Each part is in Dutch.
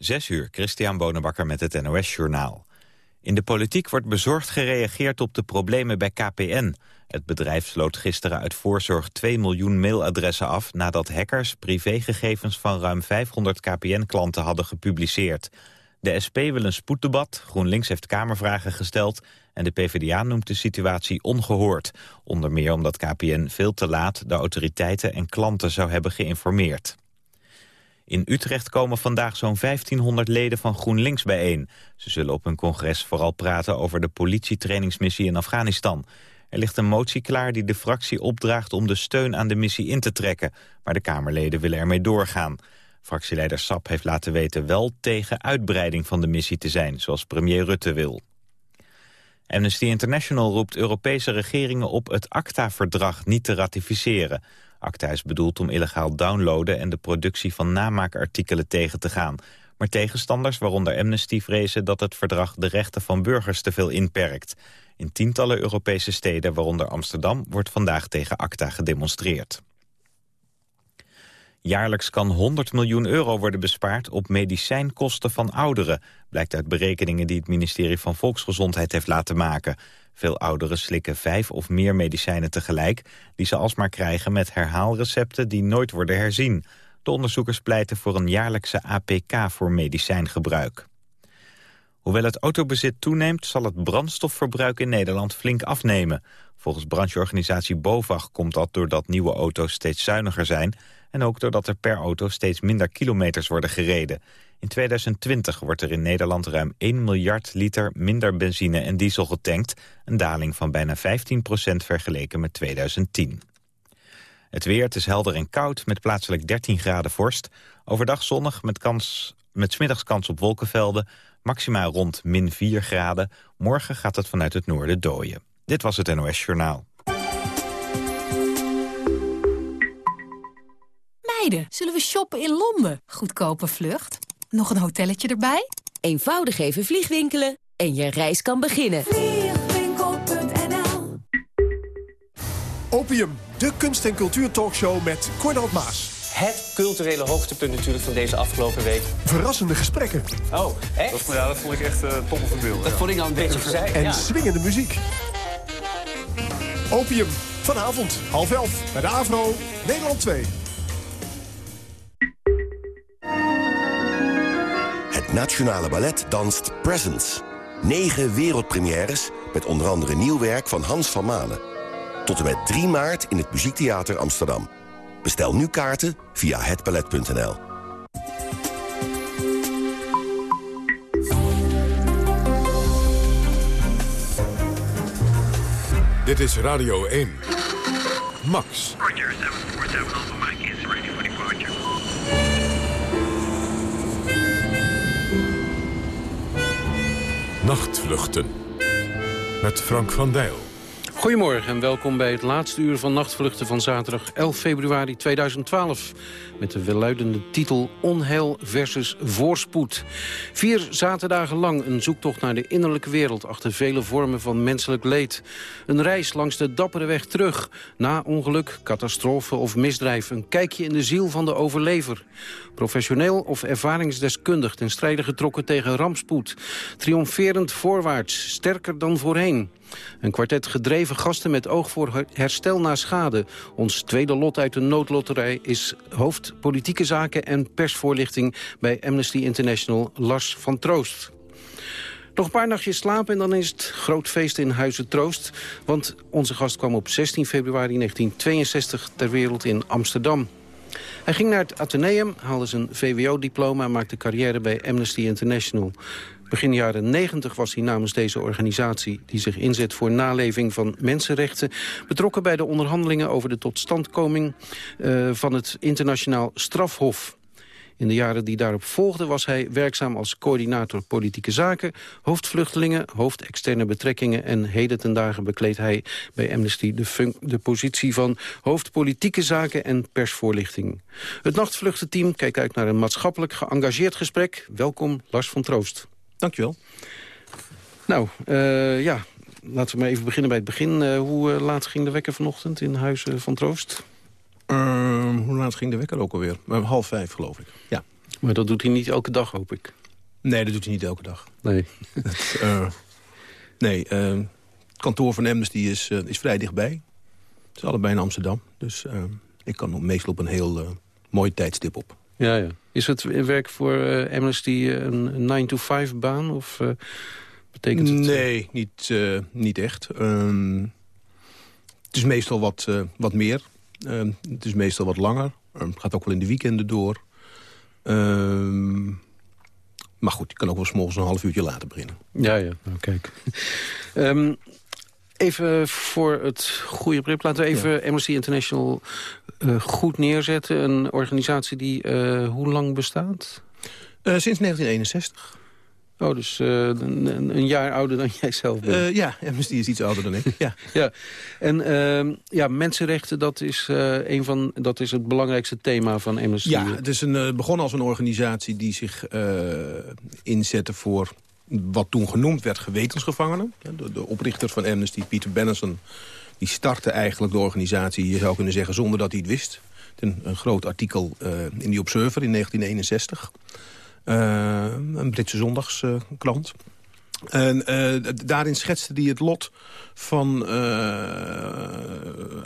Zes uur, Christian Bonenbakker met het NOS Journaal. In de politiek wordt bezorgd gereageerd op de problemen bij KPN. Het bedrijf sloot gisteren uit voorzorg 2 miljoen mailadressen af... nadat hackers privégegevens van ruim 500 KPN-klanten hadden gepubliceerd. De SP wil een spoeddebat, GroenLinks heeft Kamervragen gesteld... en de PvdA noemt de situatie ongehoord. Onder meer omdat KPN veel te laat de autoriteiten en klanten zou hebben geïnformeerd. In Utrecht komen vandaag zo'n 1500 leden van GroenLinks bijeen. Ze zullen op hun congres vooral praten over de politietrainingsmissie in Afghanistan. Er ligt een motie klaar die de fractie opdraagt om de steun aan de missie in te trekken. Maar de Kamerleden willen ermee doorgaan. Fractieleider Sap heeft laten weten wel tegen uitbreiding van de missie te zijn, zoals premier Rutte wil. Amnesty International roept Europese regeringen op het ACTA-verdrag niet te ratificeren. ACTA is bedoeld om illegaal downloaden en de productie van namaakartikelen tegen te gaan. Maar tegenstanders, waaronder Amnesty, vrezen dat het verdrag de rechten van burgers te veel inperkt. In tientallen Europese steden, waaronder Amsterdam, wordt vandaag tegen ACTA gedemonstreerd. Jaarlijks kan 100 miljoen euro worden bespaard op medicijnkosten van ouderen, blijkt uit berekeningen die het ministerie van Volksgezondheid heeft laten maken. Veel ouderen slikken vijf of meer medicijnen tegelijk... die ze alsmaar krijgen met herhaalrecepten die nooit worden herzien. De onderzoekers pleiten voor een jaarlijkse APK voor medicijngebruik. Hoewel het autobezit toeneemt, zal het brandstofverbruik in Nederland flink afnemen. Volgens brancheorganisatie BOVAG komt dat doordat nieuwe auto's steeds zuiniger zijn... en ook doordat er per auto steeds minder kilometers worden gereden. In 2020 wordt er in Nederland ruim 1 miljard liter minder benzine en diesel getankt. Een daling van bijna 15% vergeleken met 2010. Het weer, het is helder en koud met plaatselijk 13 graden vorst. Overdag zonnig met, kans, met smiddags kans op wolkenvelden. Maxima rond min 4 graden. Morgen gaat het vanuit het noorden dooien. Dit was het NOS Journaal. Meiden, zullen we shoppen in Londen? Goedkope vlucht. Nog een hotelletje erbij? Eenvoudig even vliegwinkelen en je reis kan beginnen. Vliegwinkel.nl Opium, de kunst- en cultuurtalkshow met Cornald Maas. Het culturele hoogtepunt natuurlijk van deze afgelopen week. Verrassende gesprekken. Oh, echt? Dat, ja, dat vond ik echt uh, top van beeld. Dat vond ik al een beetje gezegd. En ja. swingende muziek. Opium, vanavond, half elf, bij de AVRO, Nederland 2. Het Nationale Ballet danst Presents. Negen wereldpremières met onder andere nieuw werk van Hans van Manen. Tot en met 3 maart in het Muziektheater Amsterdam. Bestel nu kaarten via hetballet.nl. Dit is Radio 1. Max. Roger, 747 Nachtvluchten. Met Frank van Dijl. Goedemorgen en welkom bij het laatste uur van Nachtvluchten van zaterdag 11 februari 2012. Met de welluidende titel Onheil versus Voorspoed. Vier zaterdagen lang een zoektocht naar de innerlijke wereld... achter vele vormen van menselijk leed. Een reis langs de dappere weg terug. Na ongeluk, catastrofe of misdrijf. Een kijkje in de ziel van de overlever. Professioneel of ervaringsdeskundig ten strijde getrokken tegen rampspoed. Triomferend voorwaarts, sterker dan voorheen. Een kwartet gedreven gasten met oog voor herstel na schade. Ons tweede lot uit de noodlotterij is hoofd politieke zaken en persvoorlichting bij Amnesty International Lars van Troost. Nog een paar nachtjes slapen en dan is het groot feest in Huizen Troost. Want onze gast kwam op 16 februari 1962 ter wereld in Amsterdam. Hij ging naar het Atheneum, haalde zijn VWO-diploma... en maakte carrière bij Amnesty International. Begin jaren 90 was hij namens deze organisatie... die zich inzet voor naleving van mensenrechten... betrokken bij de onderhandelingen over de totstandkoming... Uh, van het internationaal strafhof. In de jaren die daarop volgden was hij werkzaam als coördinator politieke zaken, hoofdvluchtelingen, hoofd externe betrekkingen en heden ten dagen bekleedt hij bij Amnesty de, de positie van hoofd politieke zaken en persvoorlichting. Het nachtvluchtenteam kijkt uit naar een maatschappelijk geëngageerd gesprek. Welkom Lars van Troost. Dankjewel. Nou, uh, ja, laten we maar even beginnen bij het begin. Uh, hoe uh, laat ging de wekker vanochtend in Huizen van Troost? Uh, hoe laat ging de wekker ook alweer? half vijf, geloof ik. Ja. Maar dat doet hij niet elke dag, hoop ik. Nee, dat doet hij niet elke dag. Nee. Het, uh, nee, uh, het kantoor van Amnesty is, uh, is vrij dichtbij. Het is allebei in Amsterdam. Dus ik kan meestal op een heel mooi tijdstip op. Ja, ja. Is het werk voor Amnesty een 9-to-5-baan? Of betekent het... Nee, niet, niet echt. Um, het is meestal wat, wat meer. Um, het is meestal wat langer. Um, het gaat ook wel in de weekenden door. Ehm, maar goed, je kan ook wel s'morgens een half uurtje later beginnen. Ja, ja. Nou, kijk. Even voor het goede begrip. Laten we even ja. Amnesty International uh, goed neerzetten. Een organisatie die uh, hoe lang bestaat? Uh, sinds 1961. Oh, dus uh, een, een, jaar ouder dan jij zelf bent. Uh, ja, Amnesty is iets ouder dan ik. ja. ja. En uh, ja, mensenrechten, dat is, een van, dat is het belangrijkste thema van Amnesty. Ja, het is een, begonnen als een organisatie die zich inzette voor wat toen genoemd werd gewetensgevangenen. De, de oprichter van Amnesty, Peter Benenson, die startte eigenlijk de organisatie, je zou kunnen zeggen, zonder dat hij het wist. Een, een groot artikel in die Observer in 1961. Uh, een Britse zondagskrant. en uh, daarin schetste hij het lot van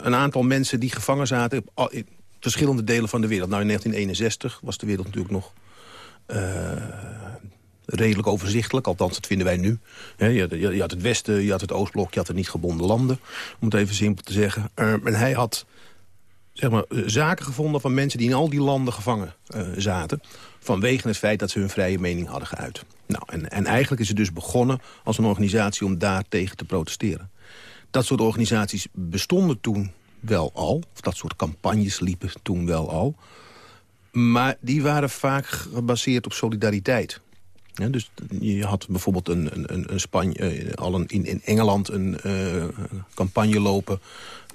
een aantal mensen die gevangen zaten... in verschillende delen van de wereld. Nou, in 1961 was de wereld natuurlijk nog redelijk overzichtelijk. Althans, dat vinden wij nu. je, had, het Westen, je had het Oostblok, je had de niet gebonden landen. Om het even simpel te zeggen. en hij had zeg maar, zaken gevonden van mensen die in al die landen gevangen zaten vanwege het feit dat ze hun vrije mening hadden geuit. Nou, en, en eigenlijk is het dus begonnen als een organisatie om daar tegen te protesteren. Dat soort organisaties bestonden toen wel al, of dat soort campagnes liepen toen wel al. Maar die waren vaak gebaseerd op solidariteit. Ja, dus je had bijvoorbeeld een, een, een Spanje, al een, in, in Engeland een uh, campagne lopen...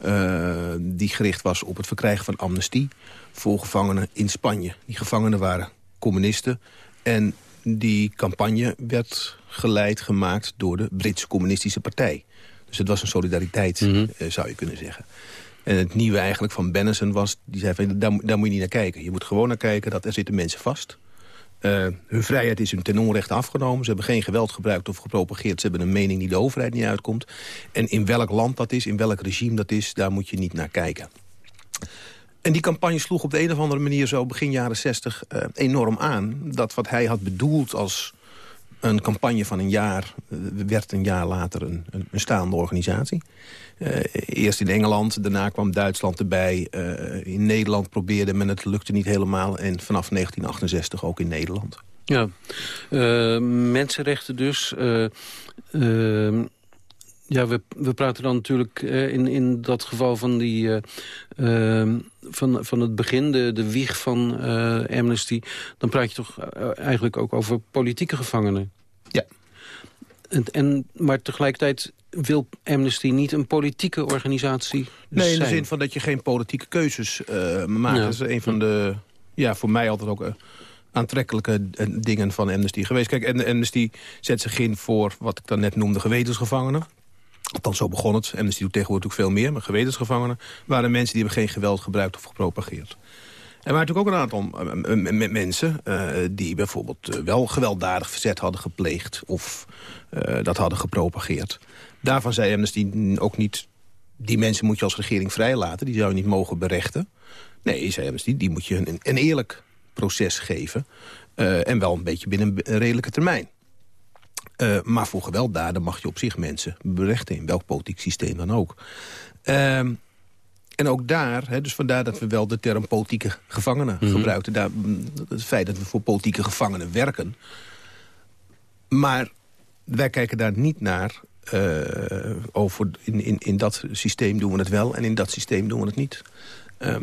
Uh, die gericht was op het verkrijgen van amnestie voor gevangenen in Spanje. Die gevangenen waren communisten. En die campagne werd geleid, gemaakt door de Britse communistische partij. Dus het was een solidariteit, mm -hmm. zou je kunnen zeggen. En het nieuwe eigenlijk van Bennison was, die zei van, daar, daar, moet je niet naar kijken. Je moet gewoon naar kijken dat er zitten mensen vast. Uh, hun vrijheid is hun ten onrechte afgenomen. Ze hebben geen geweld gebruikt of gepropageerd. Ze hebben een mening die de overheid niet uitkomt. En in welk land dat is, in welk regime dat is, daar moet je niet naar kijken. En die campagne sloeg op de een of andere manier zo begin jaren 60 uh, enorm aan. Dat wat hij had bedoeld als een campagne van een jaar... Uh, werd een jaar later een, een, staande organisatie. Uh, eerst in Engeland, daarna kwam Duitsland erbij. in Nederland probeerde men het, lukte niet helemaal. En vanaf 1968 ook in Nederland. Ja, mensenrechten dus... Ja, we, we praten dan natuurlijk uh, in, in dat geval van, die, uh, uh, van, van het begin, de, de wieg van Amnesty... dan praat je toch eigenlijk ook over politieke gevangenen. Ja. En, en, maar tegelijkertijd wil Amnesty niet een politieke organisatie Nee, in zijn. de zin van dat je geen politieke keuzes maakt. Ja. Dat is een van de, ja, voor mij altijd ook aantrekkelijke dingen van Amnesty geweest. Kijk, Amnesty zet zich in voor wat ik dan net noemde gewetensgevangenen. Althans, zo begon het. Amnesty doet tegenwoordig veel meer. Maar gewetensgevangenen waren mensen die hebben geen geweld gebruikt of gepropageerd. Er waren natuurlijk ook een aantal mensen uh, die bijvoorbeeld uh, wel gewelddadig verzet hadden gepleegd of dat hadden gepropageerd. Daarvan zei Amnesty ook niet, die mensen moet je als regering vrijlaten, die zou je niet mogen berechten. Nee, zei Amnesty, die moet je een, een eerlijk proces geven en wel een beetje binnen een redelijke termijn. Uh, maar voor gewelddaden mag je op zich mensen berechten... in welk politiek systeem dan ook. Uh, en ook daar, hè, dus vandaar dat we wel de term politieke gevangenen mm -hmm. gebruikten. Daar, het feit dat we voor politieke gevangenen werken. Maar wij kijken daar niet naar... Uh, over in, in, in dat systeem doen we het wel en in dat systeem doen we het niet. Uh,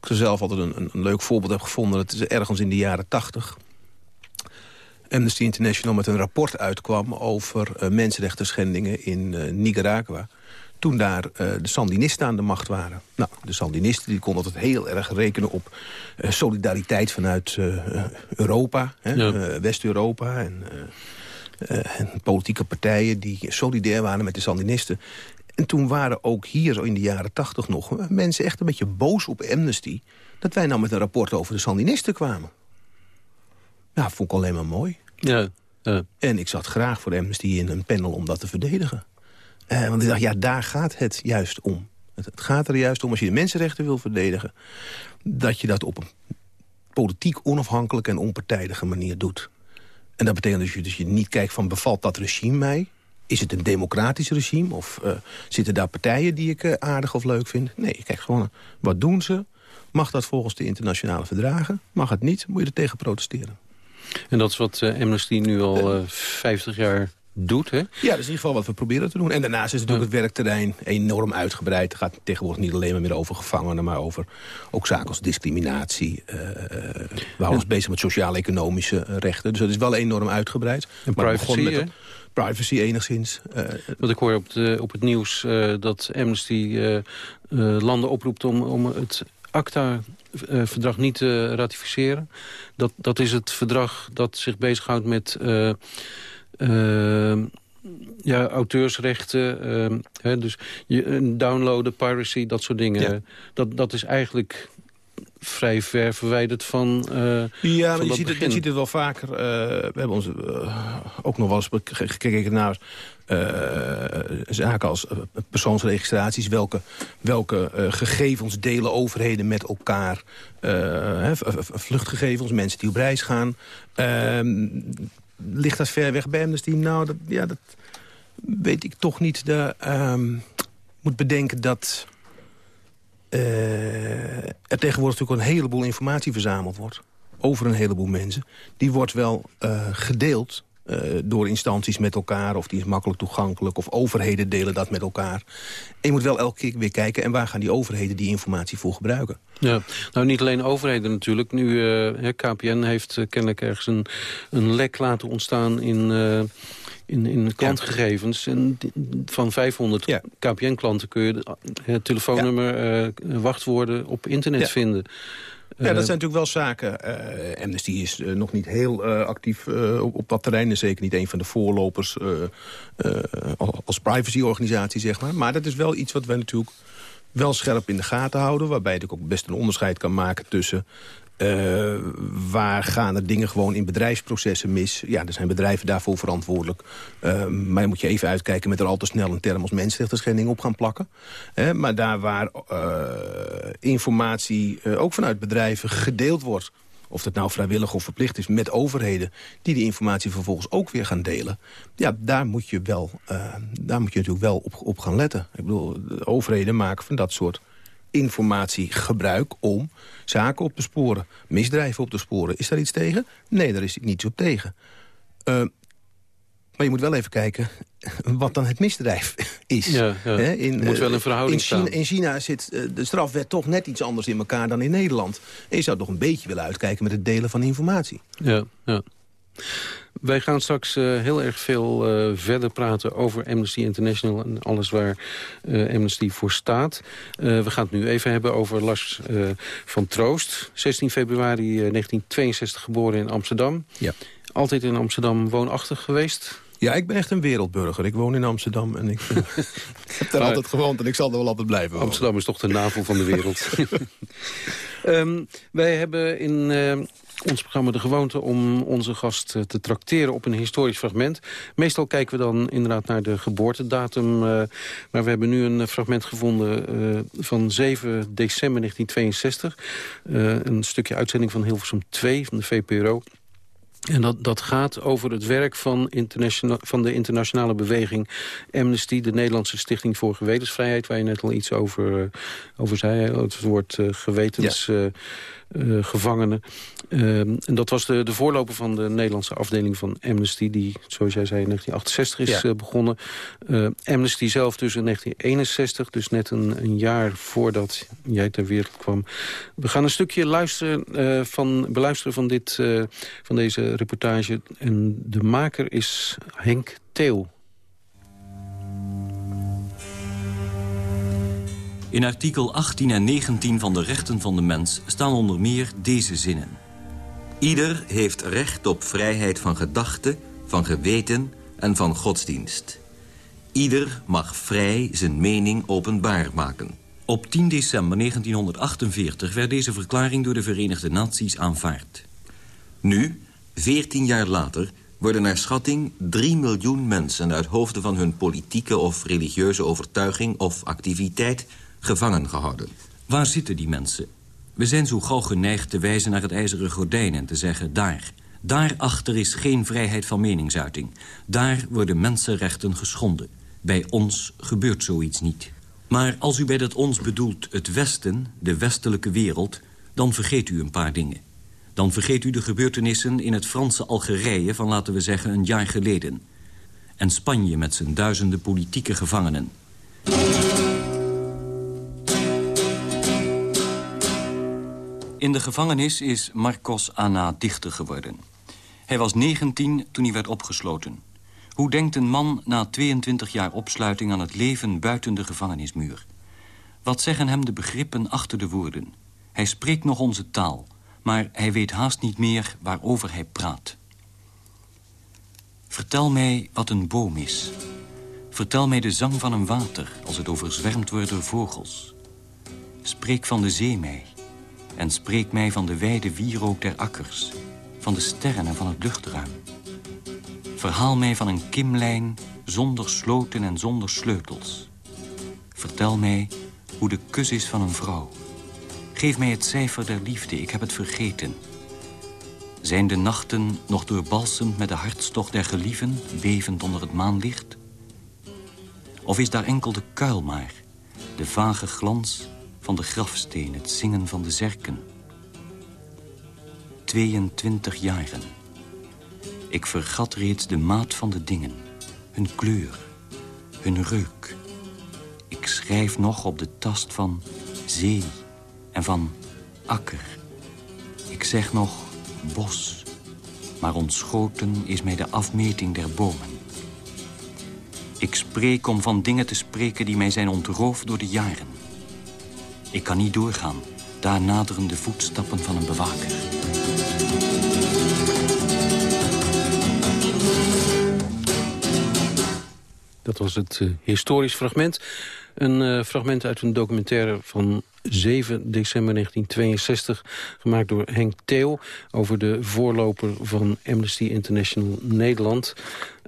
ik zelf altijd een, een, leuk voorbeeld heb gevonden. Dat is ergens in de jaren tachtig. Amnesty International met een rapport uitkwam... over uh, mensenrechten schendingen in uh, Nicaragua toen daar uh, de Sandinisten aan de macht waren. Nou, de Sandinisten die konden altijd heel erg rekenen op uh, solidariteit vanuit uh, Europa, ja. West-Europa en, en, politieke partijen die solidair waren met de Sandinisten. En toen waren ook hier in de jaren tachtig nog mensen echt een beetje boos op Amnesty... dat wij nou met een rapport over de Sandinisten kwamen. Nou, vond ik alleen maar mooi. Ja. En ik zat graag voor Amnesty in een panel om dat te verdedigen. Eh, want ik dacht, ja, daar gaat het juist om. Het, gaat er juist om, als je de mensenrechten wil verdedigen... dat je dat op een politiek onafhankelijke en onpartijdige manier doet. En dat betekent dus, je- dus je niet kijkt van bevalt dat regime mij? Is het een democratisch regime? Of eh, zitten daar partijen die ik eh, aardig of leuk vind? Nee, je kijkt gewoon, wat doen ze? Mag dat volgens de internationale verdragen? Mag het niet? Moet je er tegen protesteren. En dat is wat eh, Amnesty nu al eh 50 jaar doet, hè? Ja, dat is in ieder geval wat we proberen te doen. En daarnaast is natuurlijk het werkterrein enorm uitgebreid. Het gaat tegenwoordig niet alleen maar meer over gevangenen... maar over ook zaken als discriminatie. Eh, we houden ons bezig met sociaal-economische eh, rechten. Dus dat is wel enorm uitgebreid. En Maar privacy, met Privacy enigszins. Eh, Want ik hoor op, de, op het nieuws eh, dat Amnesty eh, eh, landen oproept om, om het ACTA-verdrag niet te ratificeren. Dat, dat is het verdrag dat zich bezighoudt met eh, eh, ja, auteursrechten. eh, hè, dus je, eh, downloaden, piracy, dat soort dingen. Dat, dat is eigenlijk vrij ver verwijderd van eh, Ja, van je ziet, het, je ziet het wel vaker. eh, we hebben ons eh, ook nog wel eens gekeken naar zaken als persoonsregistraties. Welke, welke gegevens delen overheden met elkaar? Vluchtgegevens, mensen die op reis gaan. Ehm, ligt dat ver weg bij Amnesty? Nou, dat, ja, dat weet ik toch niet. De, ehm, moet bedenken dat er tegenwoordig natuurlijk een heleboel informatie verzameld wordt. Over een heleboel mensen. Die wordt wel eh, gedeeld eh, door instanties met elkaar. Of die is makkelijk toegankelijk. Of overheden delen dat met elkaar. En je moet wel elke keer weer kijken. En waar gaan die overheden die informatie voor gebruiken? Ja, nou niet alleen overheden natuurlijk. Nu, eh, KPN heeft eh, kennelijk ergens een, een lek laten ontstaan in, eh, in, in klantgegevens. En van 500 KPN-klanten kun je het telefoonnummer, eh, wachtwoorden op internet Ja. vinden. Ja, dat Eh, zijn natuurlijk wel zaken. Amnesty is eh, nog niet heel actief op, op dat terrein. En zeker niet een van de voorlopers als privacyorganisatie, zeg maar. Maar dat is wel iets wat wij natuurlijk wel scherp in de gaten houden. Waarbij ik ook best een onderscheid kan maken tussen... eh, waar gaan er dingen gewoon in bedrijfsprocessen mis? Ja, er zijn bedrijven daarvoor verantwoordelijk. Eh, maar moet je even uitkijken met er al te snel een term als mensenrechtenschending op gaan plakken. Hè, maar daar waar eh, informatie eh, ook vanuit bedrijven gedeeld wordt... of dat nou vrijwillig of verplicht is met overheden... die die informatie vervolgens ook weer gaan delen... ja, daar moet je, wel, eh, daar moet je natuurlijk wel op, op gaan letten. Ik bedoel, de overheden maken van dat soort informatie gebruik om zaken op te sporen. Misdrijven op te sporen. Is daar iets tegen? Nee, daar is niets op tegen. Eh, maar je moet wel even kijken wat dan het misdrijf is. Ja, in, Er moet wel eh, een verhouding in China, staan. in China zit eh, de strafwet toch net iets anders in elkaar dan in Nederland. En je zou toch een beetje willen uitkijken met het delen van informatie. Ja, ja. Wij gaan straks eh, heel erg veel eh, verder praten over Amnesty International... en alles waar eh, Amnesty voor staat. We gaan het nu even hebben over Lars van Troost. 16 februari eh, 1962 geboren in Amsterdam. Ja. Altijd in Amsterdam woonachtig geweest. Ja, ik ben echt een wereldburger. Ik woon in Amsterdam en ik, ik heb daar Maar- altijd gewoond en ik zal er wel altijd blijven wonen. Amsterdam is toch de navel van de wereld. Ehm, wij hebben in ons programma de gewoonte om onze gast eh, te trakteren op een historisch fragment. Meestal kijken we dan inderdaad naar de geboortedatum. eh, maar we hebben nu een fragment gevonden eh, van 7 december 1962. Eh, een stukje uitzending van Hilversum 2 van de VPRO. En dat, dat gaat over het werk van, international, van de internationale beweging Amnesty... de Nederlandse Stichting voor Gewetensvrijheid... waar je net al iets over, over zei, het woord eh, gewetensgevangenen. Ehm, en dat was de, de voorloper van de Nederlandse afdeling van Amnesty... die, zoals jij zei, in 1968 is Ja. eh, begonnen. Eh, Amnesty zelf dus in 1961, dus net een, een jaar voordat jij ter wereld kwam. We gaan een stukje luisteren, van, beluisteren van, dit, van deze reportage. En de maker is Henk Theo. In artikel 18 en 19 van de Rechten van de Mens staan onder meer deze zinnen. Ieder heeft recht op vrijheid van gedachte, van geweten en van godsdienst. Ieder mag vrij zijn mening openbaar maken. Op 10 december 1948 werd deze verklaring door de Verenigde Naties aanvaard. Nu, Veertien jaar later worden naar schatting 3 miljoen mensen... uit hoofden van hun politieke of religieuze overtuiging of activiteit gevangen gehouden. Waar zitten die mensen? We zijn zo gauw geneigd te wijzen naar het ijzeren gordijn en te zeggen... daar, daarachter is geen vrijheid van meningsuiting. Daar worden mensenrechten geschonden. Bij ons gebeurt zoiets niet. Maar als u bij dat ons bedoelt het Westen, de westelijke wereld... dan vergeet u een paar dingen. Dan vergeet u de gebeurtenissen in het Franse Algerije... van laten we zeggen een jaar geleden. En Spanje met zijn duizenden politieke gevangenen. In de gevangenis is Marcos Anna dichter geworden. Hij was 19 toen hij werd opgesloten. Hoe denkt een man na 22 jaar opsluiting aan het leven buiten de gevangenismuur? Wat zeggen hem de begrippen achter de woorden? Hij spreekt nog onze taal, maar hij weet haast niet meer waarover hij praat. Vertel mij wat een boom is. Vertel mij de zang van een water als het overzwermd wordt door vogels. Spreek van de zee mij en spreek mij van de wijde wierook der akkers, van de sterren en van het luchtruim. Verhaal mij van een kimlijn zonder sloten en zonder sleutels. Vertel mij hoe de kus is van een vrouw. Geef mij het cijfer der liefde, ik heb het vergeten. Zijn de nachten nog doorbalsemd met de hartstocht der gelieven, bevend onder het maanlicht? Of is daar enkel de kuil maar, de vage glans van de grafsteen, het zingen van de zerken? 22 jaren. Ik vergat reeds de maat van de dingen, hun kleur, hun reuk. Ik schrijf nog op de tast van zee en van akker. Ik zeg nog bos, maar ontschoten is mij de afmeting der bomen. Ik spreek om van dingen te spreken die mij zijn ontroofd door de jaren. Ik kan niet doorgaan, daar naderen de voetstappen van een bewaker. Dat was het uh, historisch fragment. Een uh, fragment uit een documentaire van 7 december 1962... gemaakt door Henk Theo over de voorloper van Amnesty International Nederland.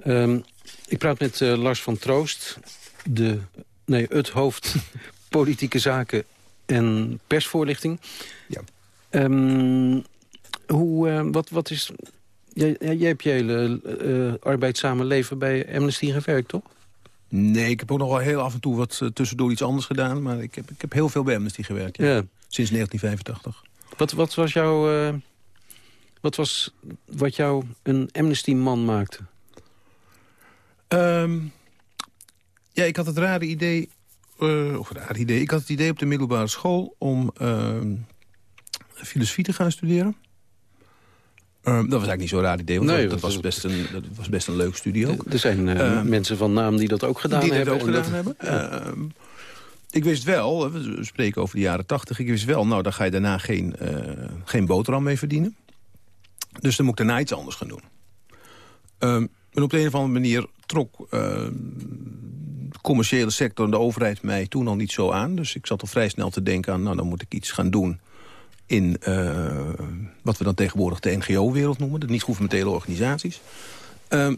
Um, ik praat met uh, Lars van Troost, de, nee, het hoofd politieke zaken en persvoorlichting. Ja. Um, hoe, wat, wat is... Jij, jij hebt je hele uh, arbeidszame leven bij Amnesty gewerkt, toch? Nee, ik heb ook nog wel heel af en toe wat uh, tussendoor iets anders gedaan. Maar ik heb, ik heb heel veel bij Amnesty gewerkt. Ja. Ja. Sinds 1985. Wat, wat was jouw... Wat was wat jou een Amnesty-man maakte? Um, ja, ik had het rare idee... Uh, of rare idee. Ik had het idee op de middelbare school om filosofie te gaan studeren. Um, dat was eigenlijk niet zo'n raar idee, want Nee, dat, dat was best een, dat was best een leuk studie ook. Er zijn eh, mensen van naam die dat ook gedaan die hebben. dat ook gedaan hebben. Ik wist wel, we spreken over de jaren tachtig... ik wist wel, nou, daar ga je daarna geen, eh, geen boterham mee verdienen. Dus dan moet ik daarna iets anders gaan doen. Ehm, en op de een of andere manier trok ehm, commerciële sector en de overheid mij toen al niet zo aan. Dus ik zat al vrij snel te denken aan, nou, dan moet ik iets gaan doen in eh, wat we dan tegenwoordig de NGO-wereld noemen, de niet-governementele organisaties. Ehm,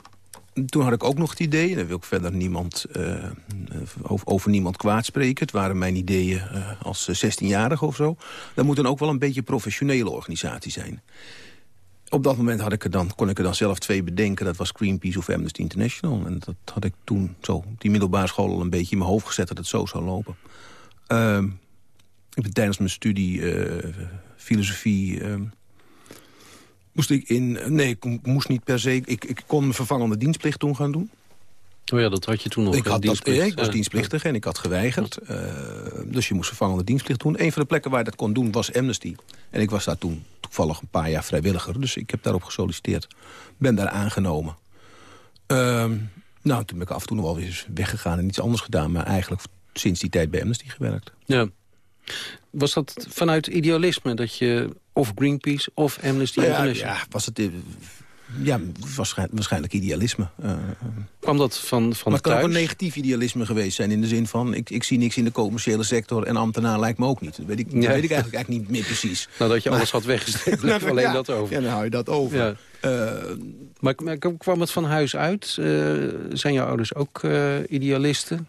toen had ik ook nog het idee, daar wil ik verder niemand, eh, over, over niemand kwaad spreken. Het waren mijn ideeën eh, als 16-jarige of zo. Dat moet dan ook wel een beetje professionele organisatie zijn. Op dat moment had ik er dan, kon ik er dan zelf twee bedenken. Dat was Greenpeace of Amnesty International. En dat had ik toen zo die middelbare school al een beetje in mijn hoofd gezet... dat het zo zou lopen. Ehm, ik ben tijdens mijn studie eh, filosofie... ehm, moest ik in... Nee, ik moest niet per se... Ik, ik kon mijn vervangende dienstplicht toen gaan doen. Oh ja, dat had je toen nog. Ik, eh, had dat, ja, ik was Ja. dienstplichtig en ik had geweigerd. Eh, dus je moest vervangende dienstplicht doen. Een van de plekken waar je dat kon doen was Amnesty. En ik was daar toen toevallig een paar jaar vrijwilliger. Dus ik heb daarop gesolliciteerd. Ben daar aangenomen. Ehm, nou, toen ben ik af en toe nog wel weer weggegaan en iets anders gedaan. Maar eigenlijk sinds die tijd bij Amnesty gewerkt. Ja. Was dat vanuit idealisme dat je of Greenpeace of Amnesty Ja, International... ja, was het... eh, Ja, waarschijn- waarschijnlijk idealisme. Eh, Kwam dat van, van maar het kan ook een negatief idealisme geweest zijn. In de zin van, ik, ik zie niks in de commerciële sector... en ambtenaar lijkt me ook niet. Dat weet ik, dat weet ik eigenlijk, eigenlijk niet meer precies. Nadat je Maar- alles had bleef Nou, alleen ja, dat over. Ja, dan hou je dat over. Ja. maar, maar kwam het van huis uit? Uh, zijn jouw ouders ook idealisten?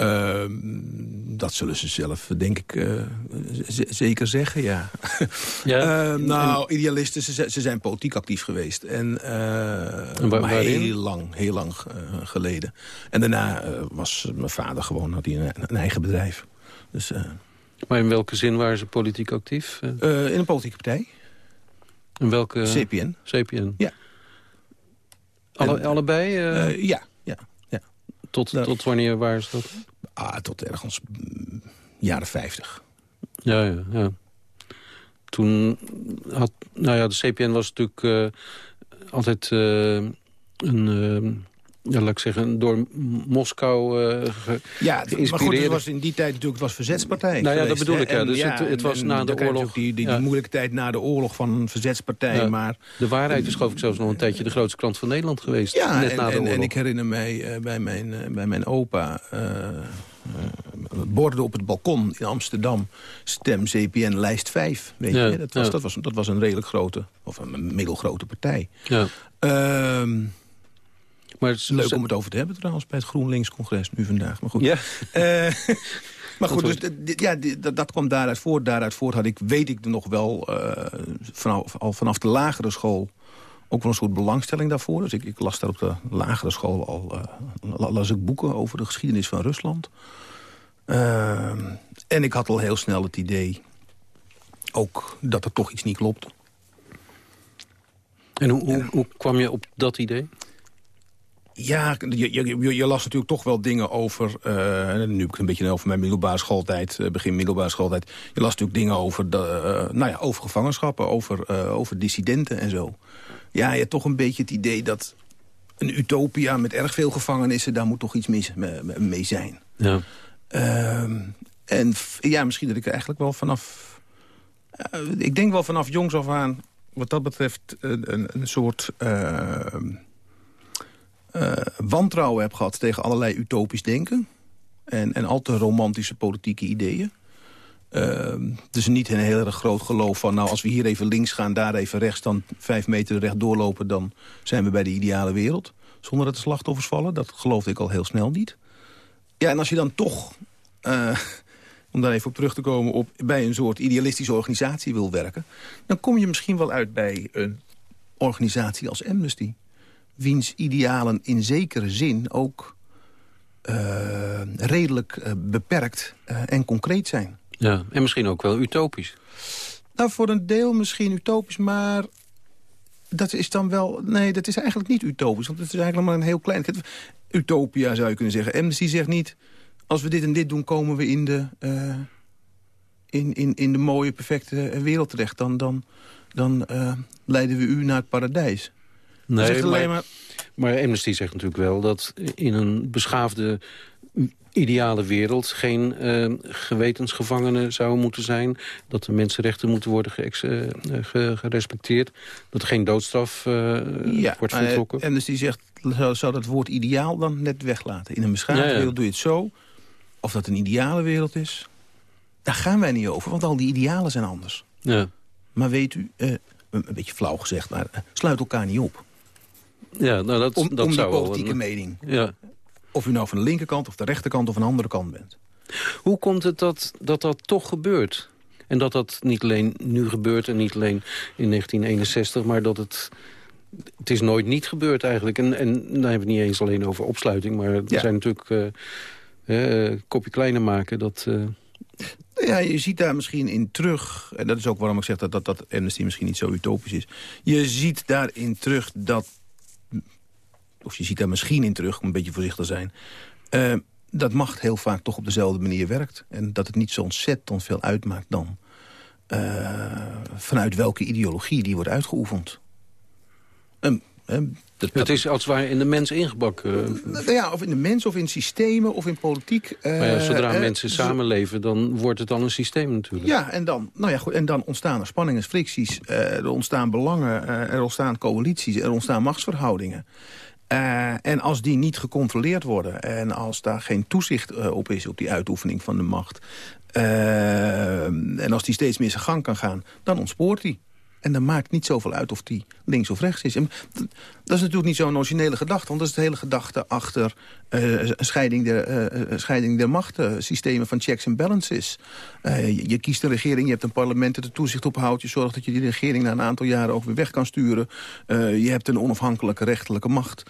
Uh, dat zullen ze zelf, denk ik, uh, zeker zeggen, ja. ja uh, nou, idealisten, ze, ze, zijn politiek actief geweest. En, en waar, maar heel lang, heel lang geleden. En daarna was mijn vader gewoon, had hij een, een eigen bedrijf. Dus, maar in welke zin waren ze politiek actief? in een politieke partij. In welke? CPN. CPN. Ja. Alle, allebei? ja, ja. ja. Tot, tot wanneer waren ze dat? Ah, tot ergens mm, jaren 50. Ja, ja, ja. Toen had... Nou ja, de CPN was natuurlijk uh, altijd uh, een... Ja, laat ik zeggen, door Moskou uh, ge Ja, maar goed, het was in die tijd natuurlijk was verzetspartij Nou ja, dat bedoel ik, ja. Dus ja, het, het, was na de oorlog... Die, die, ja. die, moeilijke tijd na de oorlog van een verzetspartij, ja. maar... De waarheid is geloof ik zelfs nog een tijdje de grootste krant van Nederland geweest. Ja, net en, na de en, en, ik herinner mij uh, bij, mijn, uh, bij mijn opa... Borden op het balkon in Amsterdam. Stem CPN lijst 5. Weet je? Dat, was, dat, was, dat was een redelijk grote, of een middelgrote partij. Ja. Maar het is leuk om het over te hebben trouwens bij het GroenLinks-congres nu vandaag. Maar goed. Ja. Uh, maar goed, dus, ja, dat, dat kwam daaruit voort. Daaruit voort had ik, weet ik nog wel, uh, vanaf, al vanaf de lagere school ook wel een soort belangstelling daarvoor. Dus ik, ik las daar op de lagere school al uh, las ik boeken over de geschiedenis van Rusland. Uh, en ik had al heel snel het idee ook dat er toch iets niet klopte. En hoe, hoe, hoe kwam je op dat idee? Ja, je, je, je, las natuurlijk toch wel dingen over... Uh, nu heb ik een beetje over mijn middelbare schooltijd, uh, begin middelbare schooltijd. Je las natuurlijk dingen over, de, uh, nou ja, over gevangenschappen, over, over dissidenten en zo. Ja, je hebt toch een beetje het idee dat een utopia met erg veel gevangenissen... daar moet toch iets mis mee zijn. Ja. Ehm, en ja, misschien dat ik eigenlijk wel vanaf... ik denk wel vanaf jongs af aan, wat dat betreft, een, een, een soort... ehm, uh, wantrouwen heb gehad tegen allerlei utopisch denken. En, en al te romantische politieke ideeën. Uh, dus niet een heel erg groot geloof van... nou, als we hier even links gaan, daar even rechts... dan vijf meter recht doorlopen, dan zijn we bij de ideale wereld. Zonder dat de slachtoffers vallen. Dat geloofde ik al heel snel niet. Ja, en als je dan toch... Uh, om daar even op terug te komen... Op, bij een soort idealistische organisatie wil werken... dan kom je misschien wel uit bij een organisatie als Amnesty wiens idealen in zekere zin ook uh, redelijk uh, beperkt uh, en concreet zijn. Ja, en misschien ook wel utopisch. Nou, voor een deel misschien utopisch, maar dat is dan wel... Nee, dat is eigenlijk niet utopisch, want het is eigenlijk maar een heel klein... Utopia zou je kunnen zeggen. Amnesty zegt niet, als we dit en dit doen, komen we in de, in, in, in de mooie, perfecte wereld terecht. Dan, dan, dan leiden we u naar het paradijs. Nee, maar, maar... maar Amnesty zegt natuurlijk wel dat in een beschaafde ideale wereld geen uh, gewetensgevangenen zouden moeten zijn. Dat de mensenrechten moeten worden ge uh, gerespecteerd. Dat er geen doodstraf uh, ja, wordt voltrokken. En dus die zegt, zou, zou dat woord ideaal dan net weglaten. In een beschaafde ja, ja. wereld doe je het zo. Of dat een ideale wereld is, daar gaan wij niet over. Want al die idealen zijn anders. Ja. Maar weet u, een beetje flauw gezegd, maar sluit elkaar niet op. Ja, nou dat, om, dat om zou die politieke een... mening. Ja. Of u nou van de linkerkant of de rechterkant of een andere kant bent. Hoe komt het dat dat, dat toch gebeurt? En dat dat niet alleen nu gebeurt en niet alleen in 1961... maar dat het... Het is nooit niet gebeurd eigenlijk. En, en dan hebben we het niet eens alleen over opsluiting... maar er ja. zijn natuurlijk... Uh, uh, kopje kleiner maken, dat... Uh... Ja, je ziet daar misschien in terug... en dat is ook waarom ik zeg dat, dat, dat Amnesty misschien niet zo utopisch is... je ziet daarin terug dat of je ziet daar misschien in terug, om een beetje voorzichtig te zijn... Uh, dat macht heel vaak toch op dezelfde manier werkt. En dat het niet zo ontzettend veel uitmaakt dan... Uh, vanuit welke ideologie die wordt uitgeoefend. Um, um, dat, het is als het ware in de mens ingebakken. Uh, ja, of in de mens, of in systemen, of in politiek. Maar ja, zodra uh, mensen samenleven, dan wordt het dan een systeem natuurlijk. Ja, en dan, nou ja, goed, en dan ontstaan er spanningen, fricties. er ontstaan belangen, er ontstaan coalities, er ontstaan machtsverhoudingen. Uh, en als die niet gecontroleerd worden... en als daar geen toezicht uh, op is op die uitoefening van de macht... Uh, en als die steeds meer zijn gang kan gaan, dan ontspoort die. En dan maakt niet zoveel uit of die links of rechts is. Dat is natuurlijk niet zo'n originele gedachte. Want dat is de hele gedachte achter uh, scheiding der, uh, scheiding der machten. Systemen van checks en balances. Je, je, kiest een regering, je hebt een parlement dat er toezicht op houdt. Je zorgt dat je die regering na een aantal jaren ook weer weg kan sturen. je hebt een onafhankelijke rechterlijke macht.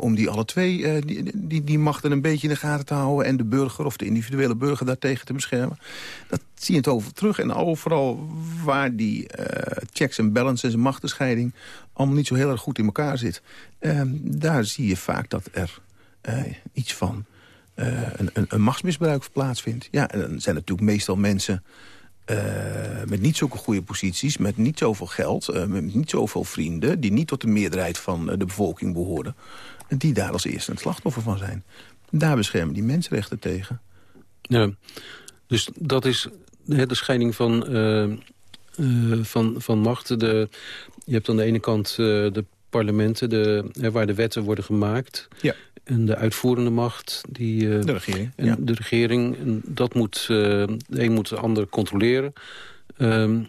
om die alle twee, die, die, die machten een beetje in de gaten te houden. En de burger of de individuele burger daartegen te beschermen. Dat zie je het over terug. En overal waar die checks en balances en machtenscheiding allemaal niet zo heel erg goed in elkaar zit. Uh, daar zie je vaak dat er uh, iets van uh, een, een, een, machtsmisbruik plaatsvindt. Ja, en dan zijn natuurlijk meestal mensen met niet zulke goede posities... met niet zoveel geld, met niet zoveel vrienden... die niet tot de meerderheid van de bevolking behoren... die daar als eerste het slachtoffer van zijn. Daar beschermen die mensenrechten tegen. Ja, dus dat is de scheiding van uh, van, van macht. De, je hebt aan de ene kant uh, de parlementen de, waar de wetten worden gemaakt. Ja. En de uitvoerende macht. Die, de regering. En ja. de regering. En dat moet, de een moet de ander controleren. Um,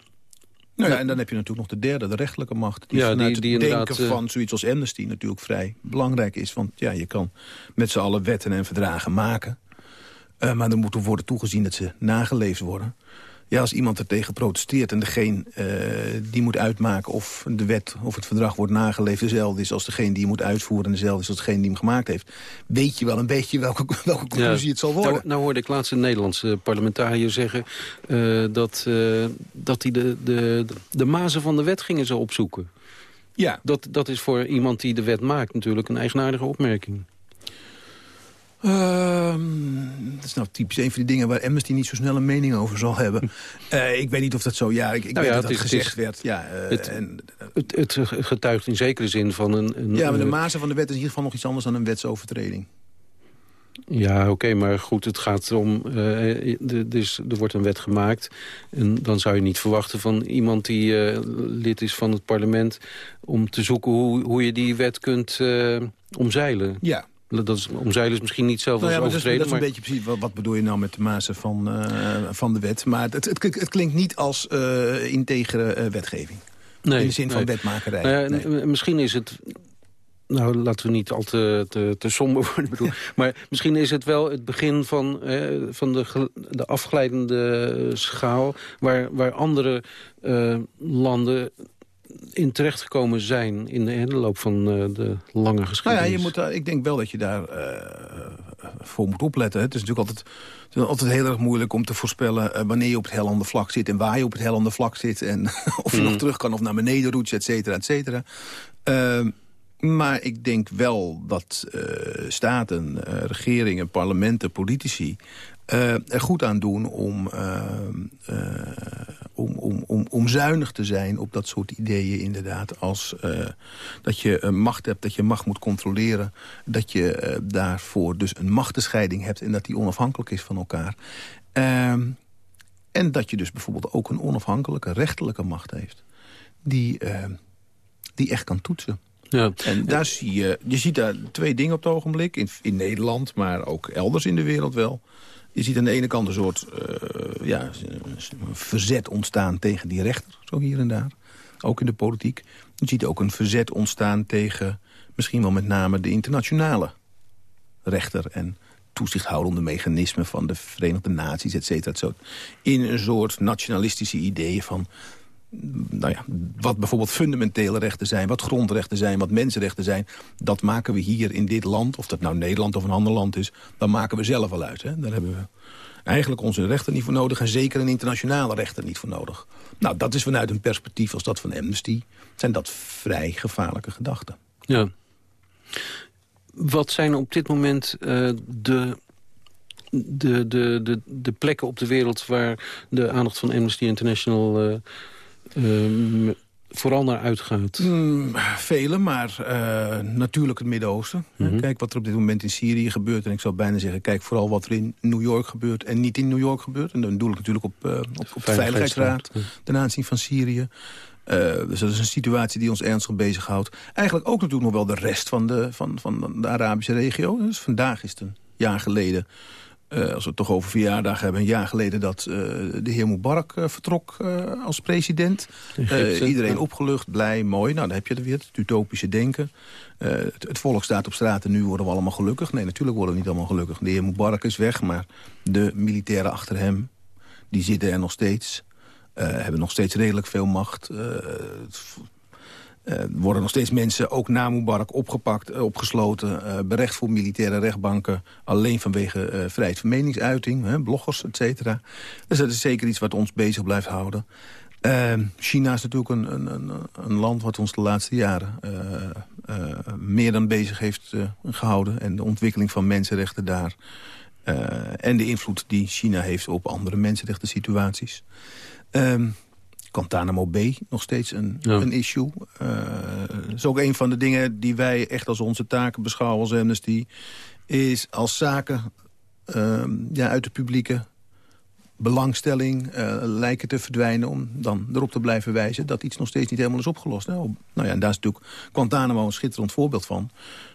nou ja, en dan heb je natuurlijk nog de derde, de rechterlijke macht. Die ja, vanuit die, die het denken van zoiets als Amnesty natuurlijk vrij belangrijk is. Want ja, je kan met z'n allen wetten en verdragen maken. Uh, maar er moet worden toegezien dat ze nageleefd worden. Ja, als iemand er tegen protesteert en degene uh, die moet uitmaken... of de wet of het verdrag wordt nageleefd dezelfde is als degene die je moet uitvoeren... en dezelfde is als degene die hem gemaakt heeft... weet je wel een beetje welke, welke conclusie het zal worden. Nou, nou hoorde ik laatst een Nederlandse parlementariër zeggen... Uh, dat, uh, dat die de, de, de mazen van de wet gingen ze opzoeken. Ja. Dat, dat is voor iemand die de wet maakt natuurlijk een eigenaardige opmerking. Uh, dat is nou typisch een van die dingen waar Amnesty niet zo snel een mening over zal hebben. Uh, ik weet niet of dat zo... Ja, ik, ik nou weet ja, dat dat gezegd is, werd. Ja, uh, het, en, het, het, getuigt in zekere zin van een... een ja, maar de mazen van de wet is in ieder geval nog iets anders dan een wetsovertreding. Ja, oké, okay, maar goed, het gaat om... Uh, dus er wordt een wet gemaakt. En dan zou je niet verwachten van iemand die uh, lid is van het parlement... om te zoeken hoe, hoe je die wet kunt uh, omzeilen. Ja, dat is, omzeilen is misschien niet als nou ja, overtreden. Dat is, dat is een beetje precies wat, wat, bedoel je nou met de mazen van, uh, van de wet. Maar het, het, het klinkt niet als uh, integere uh, wetgeving. Nee, in de zin nee. van wetmakerij. Nou ja, nee. Misschien is het... Nou, laten we niet al te, te, te somber worden. Bedoel. maar misschien is het wel het begin van, eh, van de, de afglijdende schaal... waar, waar andere landen in terechtgekomen zijn in de, in de loop van uh, de lange geschiedenis? Nou ja, je moet, uh, ik denk wel dat je daar uh, voor moet opletten. Het is natuurlijk altijd, het is altijd heel erg moeilijk om te voorspellen... wanneer je op het hellende vlak zit en waar je op het hellende vlak zit... en of je mm. nog terug kan of naar beneden roet, et cetera, et cetera. Ehm, maar ik denk wel dat staten, regeringen, parlementen, politici... er goed aan doen om ehm, om, om, om, om zuinig te zijn op dat soort ideeën inderdaad. Als uh, dat je uh, macht hebt, dat je macht moet controleren. Dat je uh, daarvoor dus een machtenscheiding hebt en dat die onafhankelijk is van elkaar. Ehm, en dat je dus bijvoorbeeld ook een onafhankelijke rechterlijke macht heeft. Die, ehm, die echt kan toetsen. Ja. En daar zie je, je ziet daar twee dingen op het ogenblik. In, in Nederland, maar ook elders in de wereld wel. Je ziet aan de ene kant een soort uh, ja, verzet ontstaan tegen die rechter, zo hier en daar. Ook in de politiek. Je ziet ook een verzet ontstaan tegen misschien wel met name de internationale rechter... en toezichthoudende mechanismen van de Verenigde Naties, et cetera. In een soort nationalistische ideeën van nou ja, wat bijvoorbeeld fundamentele rechten zijn... wat grondrechten zijn, wat mensenrechten zijn... dat maken we hier in dit land, of dat nou Nederland of een ander land is... dan maken we zelf al uit. Hè? Daar hebben we eigenlijk onze rechten niet voor nodig... en zeker een internationale rechten niet voor nodig. Nou, dat is vanuit een perspectief als dat van Amnesty... zijn dat vrij gevaarlijke gedachten. Ja. Wat zijn op dit moment uh, de de, de, de, de plekken op de wereld waar de aandacht van Amnesty International uh, uh, vooral naar uitgaat? Mm, vele, maar uh, natuurlijk het Midden-Oosten. Mm -hmm. Kijk wat er op dit moment in Syrië gebeurt. En ik zou bijna zeggen, kijk vooral wat er in New York gebeurt... en niet in New York gebeurt. En dan doe ik natuurlijk op, uh, op, op de Veiligheidsraad ten aanzien van Syrië. Uh, dus dat is een situatie die ons ernstig bezighoudt. Eigenlijk ook natuurlijk nog wel de rest van de, van, van de Arabische regio. Dus vandaag is het een jaar geleden Uh, als we het toch over verjaardag hebben, een jaar geleden dat uh, de heer Mubarak uh, vertrok als president. iedereen opgelucht, blij, mooi. Nou, dan heb je er weer, het utopische denken. Het, het, volk staat op straat en nu worden we allemaal gelukkig. Nee, natuurlijk worden we niet allemaal gelukkig. De heer Mubarak is weg, maar de militairen achter hem, die zitten er nog steeds. hebben nog steeds redelijk veel macht. Er worden nog steeds mensen, ook na Mubarak, opgepakt, uh, opgesloten... Uh, berecht voor militaire rechtbanken... alleen vanwege vrijheid van meningsuiting, hè, bloggers, et cetera. Dus dat is zeker iets wat ons bezig blijft houden. Ehm, China is natuurlijk een, een, een, land wat ons de laatste jaren... meer dan bezig heeft gehouden. En de ontwikkeling van mensenrechten daar... en de invloed die China heeft op andere mensenrechten situaties. Ehm, Guantanamo Bay nog steeds een, een issue. Uh, dat is ook een van de dingen die wij echt als onze taken beschouwen als Amnesty. Is als zaken uh, ja, uit de publieke belangstelling uh, lijken te verdwijnen... om dan erop te blijven wijzen dat iets nog steeds niet helemaal is opgelost. Nou, nou ja, en daar is natuurlijk Guantanamo een schitterend voorbeeld van.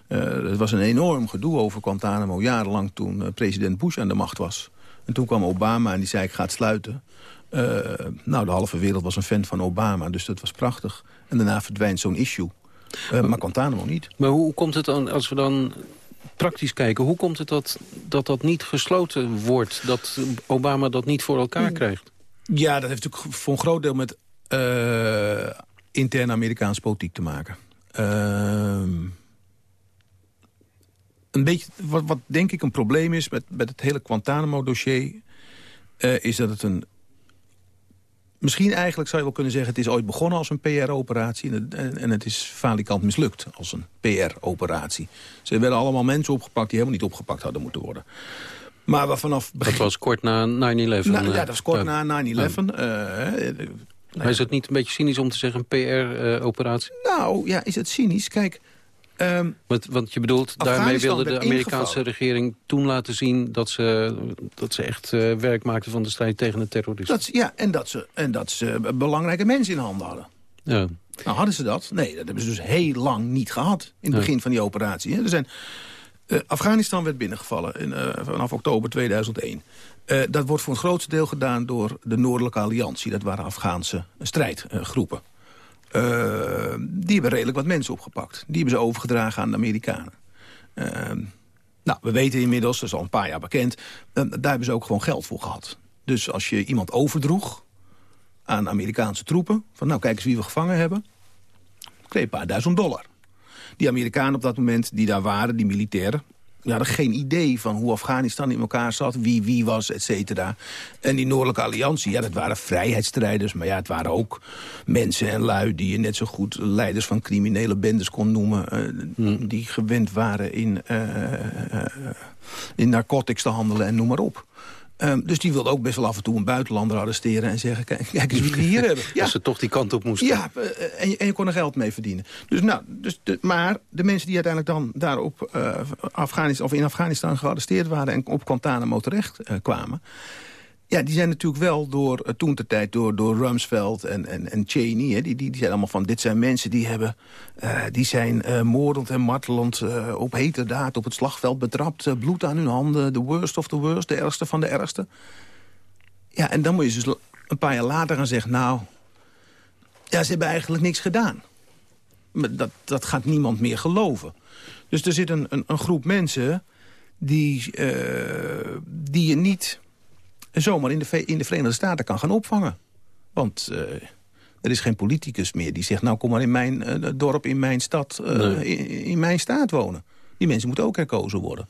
het was een enorm gedoe over Guantanamo jarenlang toen president Bush aan de macht was. En toen kwam Obama en die zei ik ga het sluiten. Uh, nou, de halve wereld was een fan van Obama, dus dat was prachtig. En daarna verdwijnt zo'n issue. Uh, maar Guantanamo niet. Maar hoe komt het dan, als we dan praktisch kijken... hoe komt het dat dat, dat niet gesloten wordt? Dat Obama dat niet voor elkaar krijgt? Ja, dat heeft natuurlijk voor een groot deel met uh, interne Amerikaanse politiek te maken. Ehm, een beetje, wat, wat denk ik een probleem is met, met het hele Guantanamo-dossier... is dat het een misschien eigenlijk zou je wel kunnen zeggen... het is ooit begonnen als een PR-operatie... En, en, het is falikant mislukt als een PR-operatie. Ze werden allemaal mensen opgepakt die helemaal niet opgepakt hadden moeten worden. Maar we vanaf begin... Dat was kort na 9-11. Nou, ja, dat was kort na 9-11. Uh, maar is het niet een beetje cynisch om te zeggen een PR-operatie? nou, ja, is het cynisch? Kijk, Um, want, want, je bedoelt, daarmee wilde de Amerikaanse regering toen laten zien... dat ze, dat ze echt uh, werk maakten van de strijd tegen de terroristen. Dat, ja, en dat, ze, en dat ze belangrijke mensen in handen hadden. Ja. Nou, hadden ze dat? Nee, dat hebben ze dus heel lang niet gehad... in het begin van die operatie. Er zijn, uh, Afghanistan werd binnengevallen in, uh, vanaf oktober 2001. dat wordt voor een grootste deel gedaan door de Noordelijke Alliantie. Dat waren Afghaanse strijdgroepen. Uh, die hebben redelijk wat mensen opgepakt. Die hebben ze overgedragen aan de Amerikanen. Uh, nou, we weten inmiddels, dat is al een paar jaar bekend... Daar hebben ze ook gewoon geld voor gehad. Dus als je iemand overdroeg aan Amerikaanse troepen... van nou, kijk eens wie we gevangen hebben... kreeg een paar duizend dollar. Die Amerikanen op dat moment die daar waren, die militairen hadden geen idee van hoe Afghanistan in elkaar zat, wie wie was, et cetera. En die Noordelijke Alliantie, ja, dat waren vrijheidsstrijders... maar ja, het waren ook mensen en lui die je net zo goed leiders van criminele bendes kon noemen... Uh, die gewend waren in, uh, uh, in narcotics te handelen en noem maar op. Um, dus die wilde ook best wel af en toe een buitenlander arresteren... en zeggen, kijk, kijk eens wie we hier hebben. Ja. Als ze toch die kant op moesten. Ja, uh, en, je, en, je, kon er geld mee verdienen. Dus, nou, dus de, maar de mensen die uiteindelijk dan daar op, uh, Afghanistan, of in Afghanistan gearresteerd waren... en op Guantanamo terecht uh, kwamen... Ja, die zijn natuurlijk wel door uh, toen de tijd door, door Rumsfeld en, en, en Cheney... Hè, die, die, die zijn allemaal van, dit zijn mensen die, hebben, uh, die zijn uh, moordend en martelend... op hete daad op het slagveld betrapt, bloed aan hun handen... the worst of the worst, de ergste van de ergste. Ja, en dan moet je dus een paar jaar later gaan zeggen... nou, ja, ze hebben eigenlijk niks gedaan. Maar dat, dat gaat niemand meer geloven. Dus er zit een, een, een groep mensen die, die je niet zomaar in de, in de Verenigde Staten kan gaan opvangen. Want uh, er is geen politicus meer die zegt... nou, kom maar in mijn uh, dorp, in mijn stad, uh, in, in, mijn staat wonen. Die mensen moeten ook herkozen worden.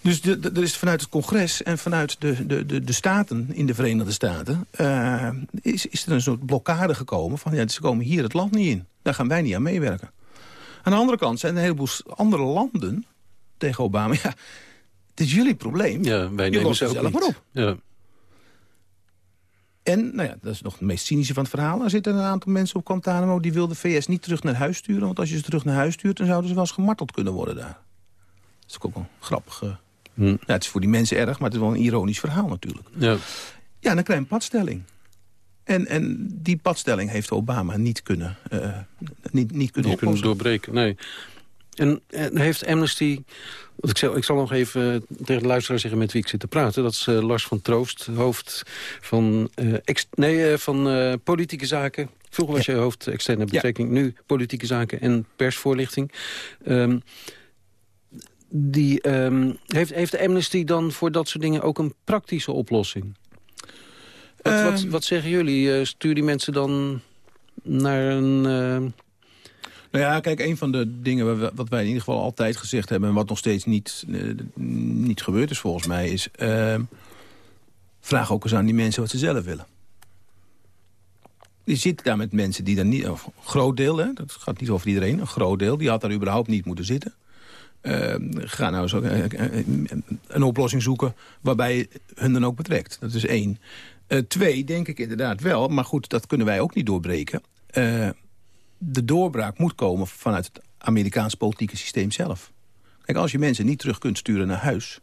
Dus er is vanuit het congres en vanuit de, de, de, de staten in de Verenigde Staten... is, is er een soort blokkade gekomen van... ja, ze komen hier het land niet in. Daar gaan wij niet aan meewerken. Aan de andere kant zijn er een heleboel andere landen tegen Obama... Ja, het is jullie probleem. Ja, wij nemen ze zelf maar op. Ja. En, nou ja, dat is nog het meest cynische van het verhaal. Er zitten een aantal mensen op Guantanamo die wil de VS niet terug naar huis sturen. Want als je ze terug naar huis stuurt, dan zouden ze wel eens gemarteld kunnen worden daar. Dat is ook wel grappig. Hm. Ja, het is voor die mensen erg, maar het is wel een ironisch verhaal natuurlijk. Ja, ja dan krijg je een padstelling. En, en die padstelling heeft Obama niet kunnen, uh, niet, niet kunnen, niet kunnen doorbreken. Nee. En, en heeft Amnesty... Ik zal, ik zal nog even tegen de luisteraar zeggen met wie ik zit te praten. Dat is Lars van Troost, hoofd van, ex, nee, van politieke zaken. Vroeger was je hoofd externe betrekking, nu politieke zaken en persvoorlichting. Um, die, ehm, heeft, heeft Amnesty dan voor dat soort dingen ook een praktische oplossing? Wat, wat, ehm. wat, zeggen jullie? Stuur die mensen dan naar een... Uh... Nou ja, kijk, een van de dingen wat wij in ieder geval altijd gezegd hebben... en wat nog steeds niet, uh, niet gebeurd is volgens mij... is ehm, vraag ook eens aan die mensen wat ze zelf willen. Je zit daar met mensen die dan niet... een groot deel, hè, dat gaat niet over iedereen... een groot deel, die had daar überhaupt niet moeten zitten... Uh, ga nou eens een oplossing zoeken waarbij hun dan ook betrekt. Dat is één. Uh, twee, denk ik inderdaad wel, maar goed, dat kunnen wij ook niet doorbreken. De doorbraak moet komen vanuit het Amerikaans politieke systeem zelf. Kijk, als je mensen niet terug kunt sturen naar huis...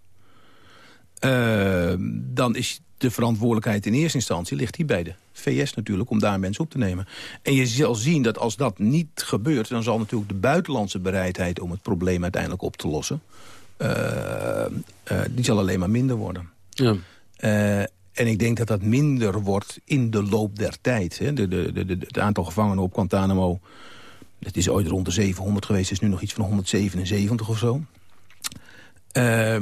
Uh, dan is de verantwoordelijkheid in eerste instantie ligt hier bij de VS natuurlijk... om daar mensen op te nemen. En je zal zien dat als dat niet gebeurt... dan zal natuurlijk de buitenlandse bereidheid om het probleem uiteindelijk op te lossen... Uh, uh, die zal alleen maar minder worden. Ja. En ik denk dat dat minder wordt in de loop der tijd. Hè. De, de, de, het aantal gevangenen op Guantanamo... dat is ooit rond de 700 geweest, is nu nog iets van 177 of zo. Uh,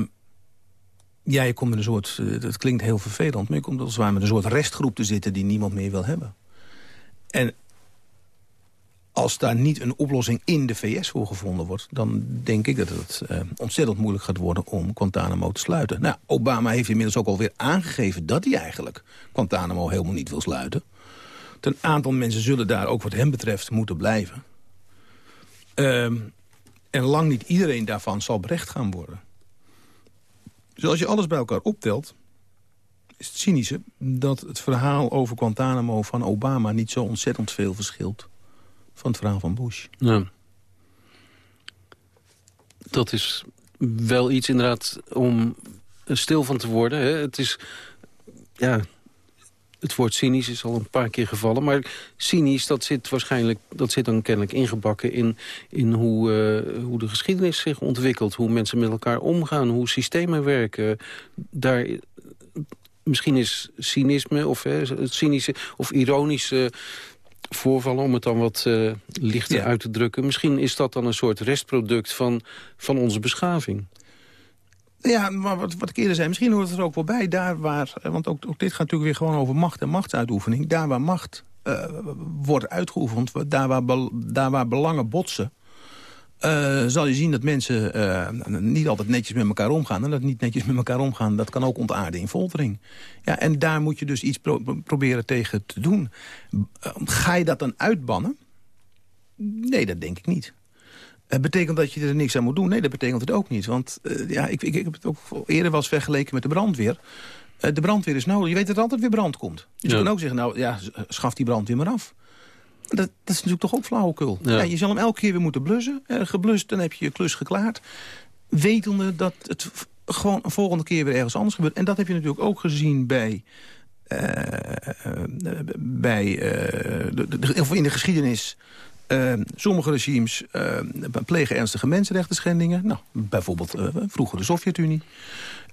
ja, je komt in een soort... Uh, dat klinkt heel vervelend, maar je komt als het ware met een soort restgroep te zitten... die niemand meer wil hebben. En als daar niet een oplossing in de VS voor gevonden wordt... dan denk ik dat het uh, ontzettend moeilijk gaat worden om Guantanamo te sluiten. Nou, Obama heeft inmiddels ook alweer aangegeven dat hij eigenlijk Guantanamo helemaal niet wil sluiten. Een aantal mensen zullen daar ook wat hem betreft moeten blijven. Uh, en lang niet iedereen daarvan zal berecht gaan worden. Dus als je alles bij elkaar optelt is het cynische dat het verhaal over Guantanamo van Obama niet zo ontzettend veel verschilt van het verhaal van Bush. Ja. Dat is wel iets inderdaad om stil van te worden. Hè? Het is, ja, het woord cynisch is al een paar keer gevallen. Maar cynisch, dat zit waarschijnlijk, dat zit dan kennelijk ingebakken in, in hoe, uh, hoe de geschiedenis zich ontwikkelt. Hoe mensen met elkaar omgaan, hoe systemen werken. Daar, misschien is cynisme of hè, het cynische of ironische voorvallen, om het dan wat uh, lichter uit te drukken. Misschien is dat dan een soort restproduct van, van onze beschaving. Ja, maar wat, wat ik eerder zei, misschien hoort het er ook wel bij. Daar waar, eh, want ook, ook dit gaat natuurlijk weer gewoon over macht en machtsuitoefening. Daar waar macht uh, wordt uitgeoefend, daar waar, daar waar belangen botsen... Uh, zal je zien dat mensen uh, niet altijd netjes met elkaar omgaan. En dat niet netjes met elkaar omgaan, dat kan ook ontaarden in foltering. Ja, en daar moet je dus iets pro proberen tegen te doen. Uh, ga je dat dan uitbannen? Nee, dat denk ik niet. Het betekent dat je er niks aan moet doen? Nee, dat betekent het ook niet. Want ja, ik, ik, ik, heb het ook eerder was vergeleken met de brandweer. de brandweer is nodig. Je weet dat er altijd weer brand komt. Dus je kan ook zeggen, nou ja, schaf die brandweer maar af. Dat, dat, is natuurlijk toch ook flauwekul. Ja. je zal hem elke keer weer moeten blussen. Eh, geblust, dan heb je je klus geklaard. Wetende dat het gewoon een volgende keer weer ergens anders gebeurt. En dat heb je natuurlijk ook gezien bij... Uh, bij uh, de, de, in de geschiedenis uh, sommige regimes uh, plegen ernstige mensenrechten schendingen. Nou, bijvoorbeeld uh, vroeger de Sovjet-Unie.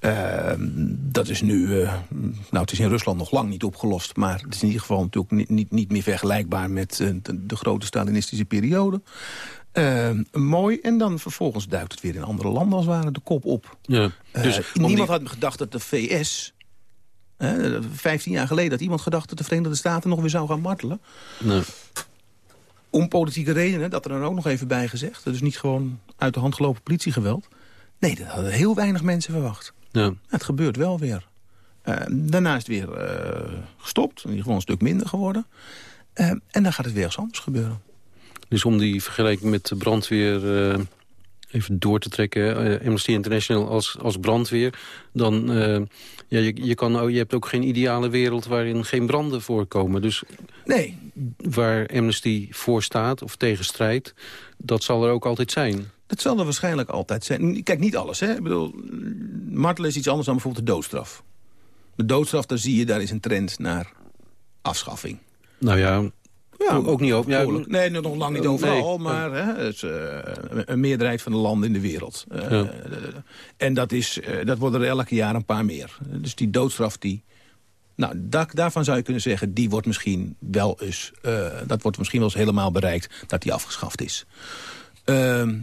Ehm, dat is nu, nou het is in Rusland nog lang niet opgelost... maar het is in ieder geval natuurlijk niet, niet, niet meer vergelijkbaar met de, de, grote Stalinistische periode. Ehm, mooi, en dan vervolgens duikt het weer in andere landen als het ware de kop op. Ja, dus niemand had gedacht dat de VS... Vijftien jaar geleden had iemand gedacht dat de Verenigde Staten nog weer zou gaan martelen. Nee. Om politieke redenen, dat er dan ook nog even bij gezegd. Dat is niet gewoon uit de hand gelopen politiegeweld. Nee, dat hadden heel weinig mensen verwacht. Ja. Het gebeurt wel weer. Uh, daarna is het weer uh, gestopt. In ieder geval een stuk minder geworden. Uh, en dan gaat het weer eens anders gebeuren. Dus om die vergelijking met de brandweer even door te trekken... Amnesty International als, als brandweer... dan ja, je, je, kan, je hebt ook geen ideale wereld waarin geen branden voorkomen. Dus nee. waar Amnesty voor staat of tegen strijdt... dat zal er ook altijd zijn. Dat zal er waarschijnlijk altijd zijn. Kijk, niet alles. Hè? Ik bedoel, martelen is iets anders dan bijvoorbeeld de doodstraf. De doodstraf, daar zie je, daar is een trend naar afschaffing. Nou ja, Ja, ook niet over. Ja, nee, nog lang niet overal, nee. maar hè, het uh, een meerderheid van de landen in de wereld. Uh, ja. En dat, is, uh, dat worden er elke jaar een paar meer. Dus die doodstraf, die, nou, da daarvan zou je kunnen zeggen, die wordt misschien wel eens, dat wordt misschien wel eens helemaal bereikt, dat die afgeschaft is. Ehm,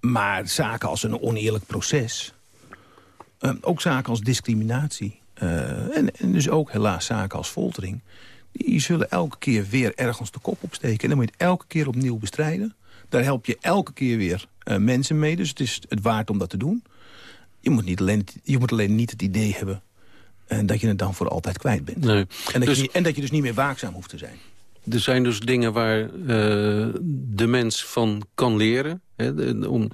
maar zaken als een oneerlijk proces, ook zaken als discriminatie, en, en dus ook helaas zaken als foltering die zullen elke keer weer ergens de kop opsteken. En dan moet je het elke keer opnieuw bestrijden. Daar help je elke keer weer uh, mensen mee. Dus het is het waard om dat te doen. Je moet, niet alleen, je moet alleen niet het idee hebben... Uh, dat je het dan voor altijd kwijt bent. Nee. En, dat dus, je niet, en dat je dus niet meer waakzaam hoeft te zijn. Er zijn dus dingen waar uh, de mens van kan leren. Hè, de, om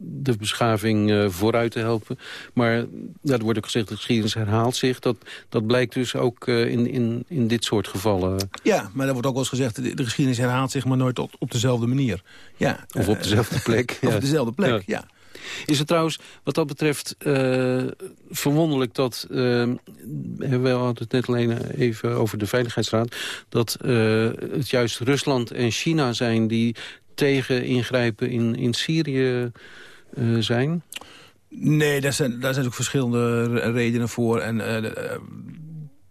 de beschaving uh, vooruit te helpen. Maar ja, er wordt ook gezegd, de geschiedenis herhaalt zich. Dat, dat blijkt dus ook uh, in, in, in dit soort gevallen. Ja, maar er wordt ook wel eens gezegd... de, de geschiedenis herhaalt zich maar nooit op, op dezelfde manier. Ja, of op dezelfde plek. of op dezelfde plek, ja. ja. Is het trouwens, wat dat betreft, uh, verwonderlijk dat... Uh, we hadden het net alleen even over de Veiligheidsraad... dat het juist Rusland en China zijn die tegen ingrijpen in, in Syrië zijn? Nee, daar zijn, daar zijn ook verschillende redenen voor. En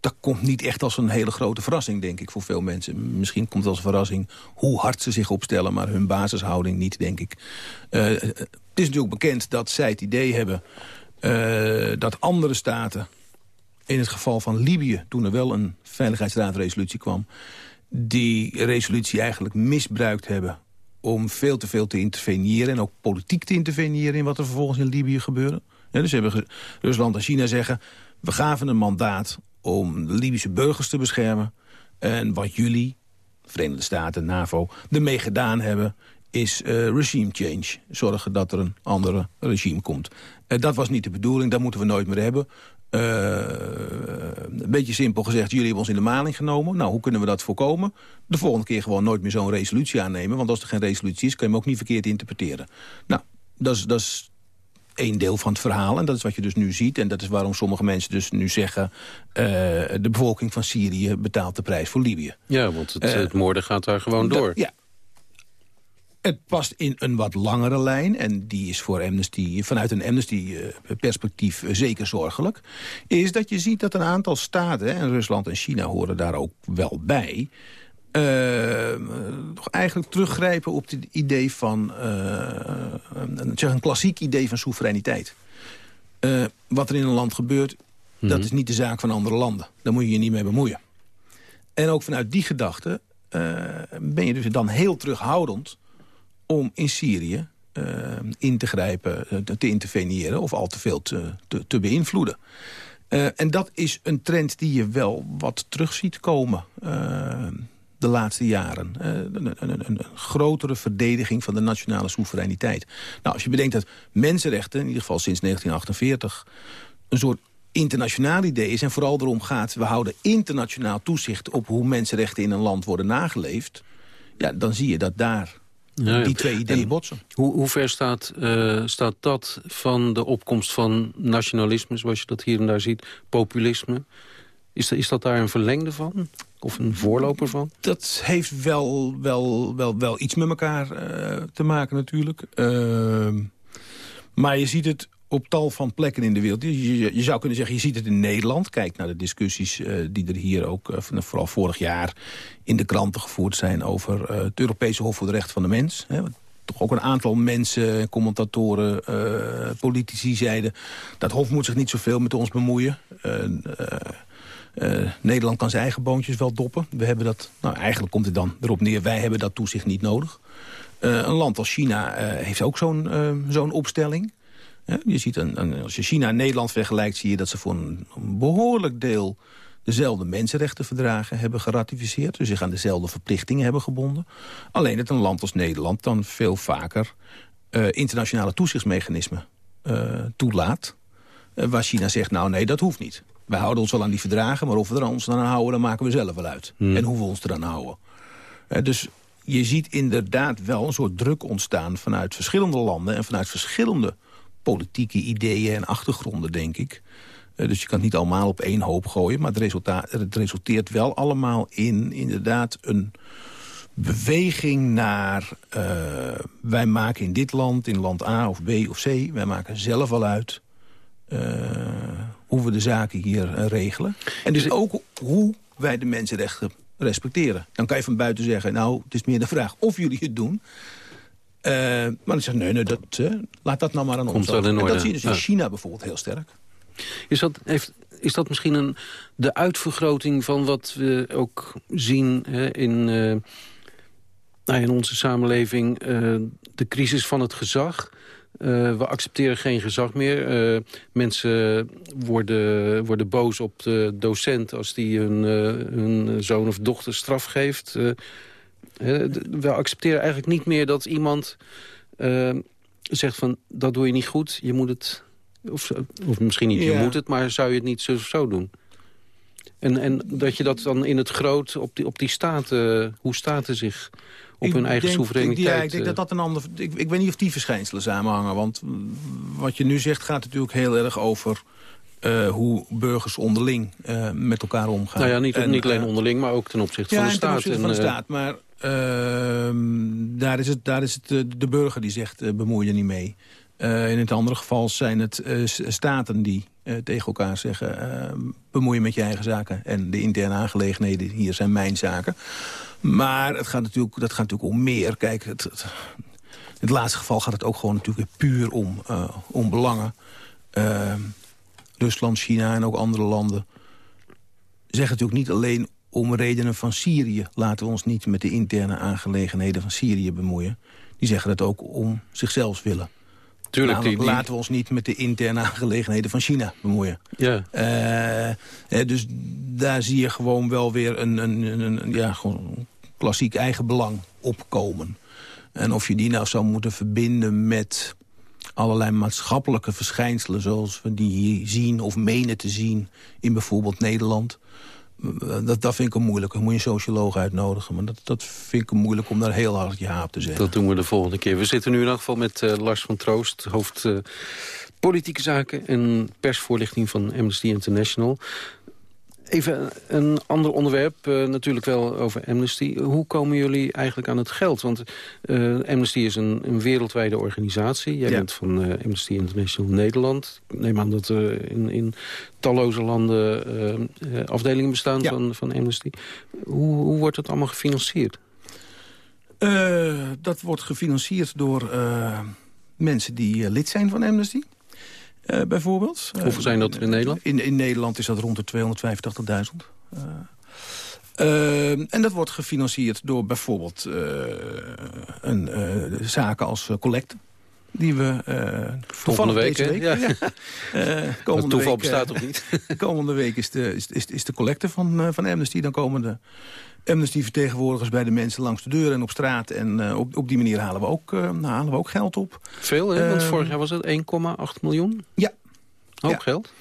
dat komt niet echt als een hele grote verrassing, denk ik, voor veel mensen. Misschien komt het als verrassing hoe hard ze zich opstellen... maar hun basishouding niet, denk ik. Uh, het is natuurlijk bekend dat zij het idee hebben... dat andere staten, in het geval van Libië... toen er wel een Veiligheidsraadresolutie kwam... die resolutie eigenlijk misbruikt hebben om veel te veel te interveneren... en ook politiek te interveneren in wat er vervolgens in Libië gebeurde. Ja, dus hebben Rusland en China zeggen... we gaven een mandaat om de Libische burgers te beschermen. En wat jullie, Verenigde Staten, NAVO, ermee gedaan hebben... is uh, regime change. Zorgen dat er een andere regime komt. Uh, dat was niet de bedoeling, dat moeten we nooit meer hebben. Uh, een beetje simpel gezegd, jullie hebben ons in de maling genomen. Nou, hoe kunnen we dat voorkomen? De volgende keer gewoon nooit meer zo'n resolutie aannemen. Want als er geen resolutie is, kan je hem ook niet verkeerd interpreteren. Nou, dat is één deel van het verhaal. En dat is wat je dus nu ziet. En dat is waarom sommige mensen dus nu zeggen... Uh, de bevolking van Syrië betaalt de prijs voor Libië. Ja, want het, uh, het moorden gaat daar gewoon door. Ja, het past in een wat langere lijn, en die is voor Amnesty, vanuit een Amnesty-perspectief zeker zorgelijk, is dat je ziet dat een aantal staten, en Rusland en China horen daar ook wel bij, uh, eigenlijk teruggrijpen op het idee van, uh, zeg een klassiek idee van soevereiniteit. Uh, wat er in een land gebeurt, mm -hmm. dat is niet de zaak van andere landen. Daar moet je je niet mee bemoeien. En ook vanuit die gedachte ben je dus dan heel terughoudend om in Syrië in te grijpen, te interveneren... of al te veel te, te, te beïnvloeden. Uh, en dat is een trend die je wel wat terug ziet komen de laatste jaren. Een, een, een, grotere verdediging van de nationale soevereiniteit. Nou, als je bedenkt dat mensenrechten, in ieder geval sinds 1948... een soort internationaal idee is en vooral erom gaat... we houden internationaal toezicht op hoe mensenrechten in een land worden nageleefd... ja, dan zie je dat daar ja, ja. die twee ideeën en botsen. Hoe, hoe ver staat, uh, staat dat van de opkomst van nationalisme... zoals je dat hier en daar ziet, populisme? Is, is dat daar een verlengde van? Of een voorloper van? Dat heeft wel, wel, wel, wel iets met elkaar uh, te maken natuurlijk. Uh, maar je ziet het op tal van plekken in de wereld. Je, je, zou kunnen zeggen, je ziet het in Nederland. Kijk naar de discussies uh, die er hier ook, uh, vooral vorig jaar... in de kranten gevoerd zijn over uh, het Europese Hof voor de Rechten van de Mens. Hè, toch ook een aantal mensen, commentatoren, politici zeiden... dat Hof moet zich niet zoveel met ons bemoeien. Nederland kan zijn eigen boontjes wel doppen. We hebben dat, nou eigenlijk komt het dan erop neer... wij hebben dat toezicht niet nodig. een land als China heeft ook zo'n zo'n opstelling... Je ziet een, als je China en Nederland vergelijkt... zie je dat ze voor een, behoorlijk deel dezelfde mensenrechtenverdragen hebben geratificeerd. Dus zich aan dezelfde verplichtingen hebben gebonden. Alleen dat een land als Nederland dan veel vaker internationale toezichtsmechanismen toelaat. Waar China zegt, nou nee, dat hoeft niet. Wij houden ons wel aan die verdragen, maar of we er ons aan houden... dan maken we zelf wel uit. Hmm. En hoe we ons eraan houden. dus je ziet inderdaad wel een soort druk ontstaan... vanuit verschillende landen en vanuit verschillende politieke ideeën en achtergronden, denk ik. Uh, dus je kan het niet allemaal op één hoop gooien. Maar het, resultaat, het resulteert wel allemaal in inderdaad een, beweging naar... Uh, wij maken in dit land, in land A of B of C... wij maken zelf wel uit uh, hoe we de zaken hier uh, regelen. En dus ook hoe wij de mensenrechten respecteren. Dan kan je van buiten zeggen, nou, het is meer de vraag of jullie het doen... Uh, maar dan zeg nee, nee dat, uh, laat dat nou maar aan ons. En dat zie je dus in China bijvoorbeeld heel sterk. Is dat, heeft, is dat misschien een, de uitvergroting van wat we ook zien hè, in, uh, nou, in onze samenleving... de crisis van het gezag... Uh, we accepteren geen gezag meer. Uh, mensen worden, worden boos op de docent als die hun, uh, hun zoon of dochter straf geeft. we accepteren eigenlijk niet meer dat iemand zegt van... dat doe je niet goed, je moet het... Of, of misschien niet, ja. je moet het, maar zou je het niet zo of zo doen? En, en dat je dat dan in het groot op die, op die staten... hoe staten zich op hun eigen denk, soevereiniteit. Ja, ik denk dat dat een ander... Ik, ik weet niet of die verschijnselen samenhangen. Want wat je nu zegt gaat natuurlijk heel erg over... Uh, hoe burgers onderling uh, met elkaar omgaan. Nou ja, niet, en, niet alleen onderling, maar ook ten opzichte ja, van de staat. ten opzichte van de staat. Maar uh, daar is het, daar is het de, de burger die zegt, bemoei je niet mee. in het andere geval zijn het staten die tegen elkaar zeggen... bemoei je met je eigen zaken. En de interne aangelegenheden, hier zijn mijn zaken. Maar het gaat natuurlijk, dat gaat natuurlijk om meer. Kijk, het, het, in het laatste geval gaat het ook gewoon natuurlijk puur om, uh, om belangen. Uh, Rusland, China en ook andere landen zeggen natuurlijk niet alleen om redenen van Syrië. Laten we ons niet met de interne aangelegenheden van Syrië bemoeien. Die zeggen dat ook om zichzelf willen. Tuurlijk, die, die... Laten we ons niet met de interne aangelegenheden van China bemoeien. Ja. Uh, dus daar zie je gewoon wel weer een, een, een, een ja, gewoon klassiek eigen belang opkomen. En of je die nou zou moeten verbinden met allerlei maatschappelijke verschijnselen... zoals we die hier zien of menen te zien in bijvoorbeeld Nederland... Dat, dat vind ik een moeilijk. Dan moet je een socioloog uitnodigen. Maar dat, dat vind ik moeilijk om daar heel hard ja op te zeggen. Dat doen we de volgende keer. We zitten nu in elk geval met uh, Lars van Troost, hoofd uh, politieke zaken en persvoorlichting van Amnesty International. Even een ander onderwerp, uh, natuurlijk wel over Amnesty. Hoe komen jullie eigenlijk aan het geld? Want uh, Amnesty is een, een, wereldwijde organisatie. Jij ja. bent van uh, Amnesty International Nederland. Ik neem aan dat er in, in talloze landen afdelingen bestaan ja. van, van Amnesty. Hoe, hoe wordt het allemaal gefinancierd? dat wordt gefinancierd door mensen die lid zijn van Amnesty. Uh, bijvoorbeeld. Hoeveel zijn dat in Nederland? In, in Nederland is dat rond de 285.000. Uh, uh, en dat wordt gefinancierd door bijvoorbeeld een, zaken als collecte. Die we volgende week, week ja. ja. komende toeval week, bestaat toch niet? komende week is de, is, is, is de collecte van, van Amnesty. Dan komen de Amnesty-vertegenwoordigers bij de mensen langs de deur en op straat. En uh, op, op die manier halen we ook, uh, halen we ook geld op. Veel, hè? Want uh, vorig jaar was het 1,8 miljoen? Ja. Ja. geld?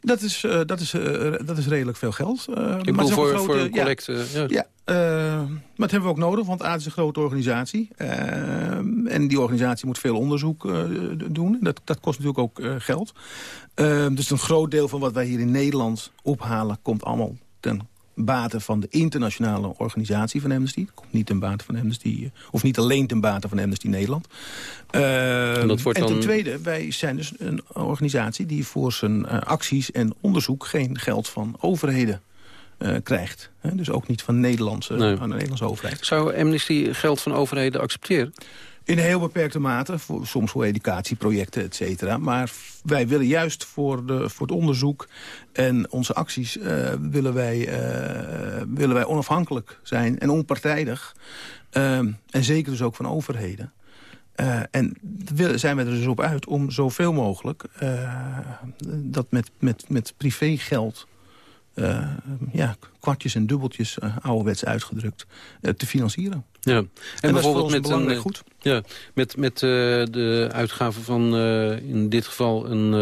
Dat is, dat, is, dat is redelijk veel geld. Ik bedoel voor, grote, voor een collecte. Ja, ja. maar dat hebben we ook nodig, want AAD is een grote organisatie. en die organisatie moet veel onderzoek doen. Dat, dat kost natuurlijk ook geld. dus een groot deel van wat wij hier in Nederland ophalen... komt allemaal ten bate van de internationale organisatie van Amnesty. Komt niet ten bate van Amnesty, of niet alleen ten bate van Amnesty Nederland. Uh, en, dat wordt en ten dan... tweede, wij zijn dus een organisatie die voor zijn uh, acties en onderzoek geen geld van overheden uh, krijgt. He, dus ook niet van Nederlandse, nee. aan de Nederlandse overheid. Zou Amnesty geld van overheden accepteren? In heel beperkte mate, voor, soms voor educatieprojecten, et cetera. Maar wij willen juist voor, de, voor het onderzoek en onze acties... Uh, willen, wij, uh, willen wij onafhankelijk zijn en onpartijdig. Uh, en zeker dus ook van overheden. Uh, en zijn we er dus op uit om zoveel mogelijk dat met, met, met privégeld uh, ja, kwartjes en dubbeltjes, uh, ouderwets uitgedrukt, uh, te financieren. Ja. En, en bijvoorbeeld met een, goed. Ja, met, met de uitgave van in dit geval een,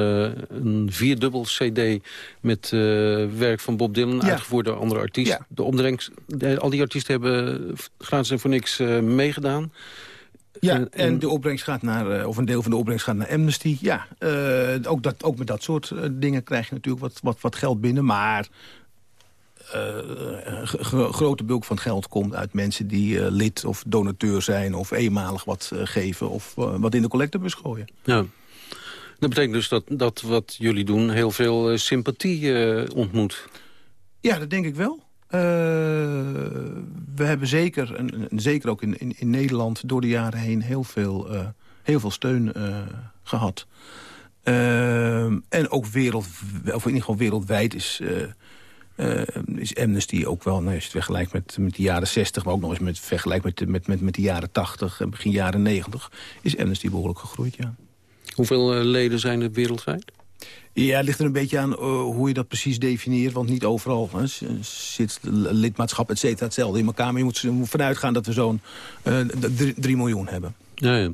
een vierdubbel cd met werk van Bob Dylan, ja. uitgevoerd door andere artiesten. Ja. De opbrengst, al die artiesten hebben gratis en voor niks meegedaan. Ja, en, en, de opbrengst gaat naar, of een deel van de opbrengst gaat naar Amnesty. Ja, uh, ook, dat, ook met dat soort uh, dingen krijg je natuurlijk wat, wat, wat geld binnen. Maar een grote bulk van het geld komt uit mensen die eh, lid of donateur zijn... of eenmalig wat eh, geven of eh, wat in de collectebus gooien. Ja. Dat betekent dus dat, dat wat jullie doen heel veel eh, sympathie eh, ontmoet. Ja, dat denk ik wel. Eh, we hebben zeker, en, zeker ook in, in, Nederland door de jaren heen heel veel, eh, heel veel steun eh, gehad. En ook wereld, of in ieder geval wereldwijd is, is Amnesty ook wel, nou, als je het vergelijkt met, met de jaren 60... maar ook nog eens met vergelijkt met, met, met, met de jaren 80 en begin jaren 90... is Amnesty behoorlijk gegroeid, ja. Hoeveel leden zijn er wereldwijd? Ja, het ligt er een beetje aan eh, hoe je dat precies definieert. Want niet overal hè, zit lidmaatschap et cetera hetzelfde in elkaar. Maar je moet, je moet vanuit gaan dat we zo'n eh, d- 3 miljoen hebben. Ja, ja.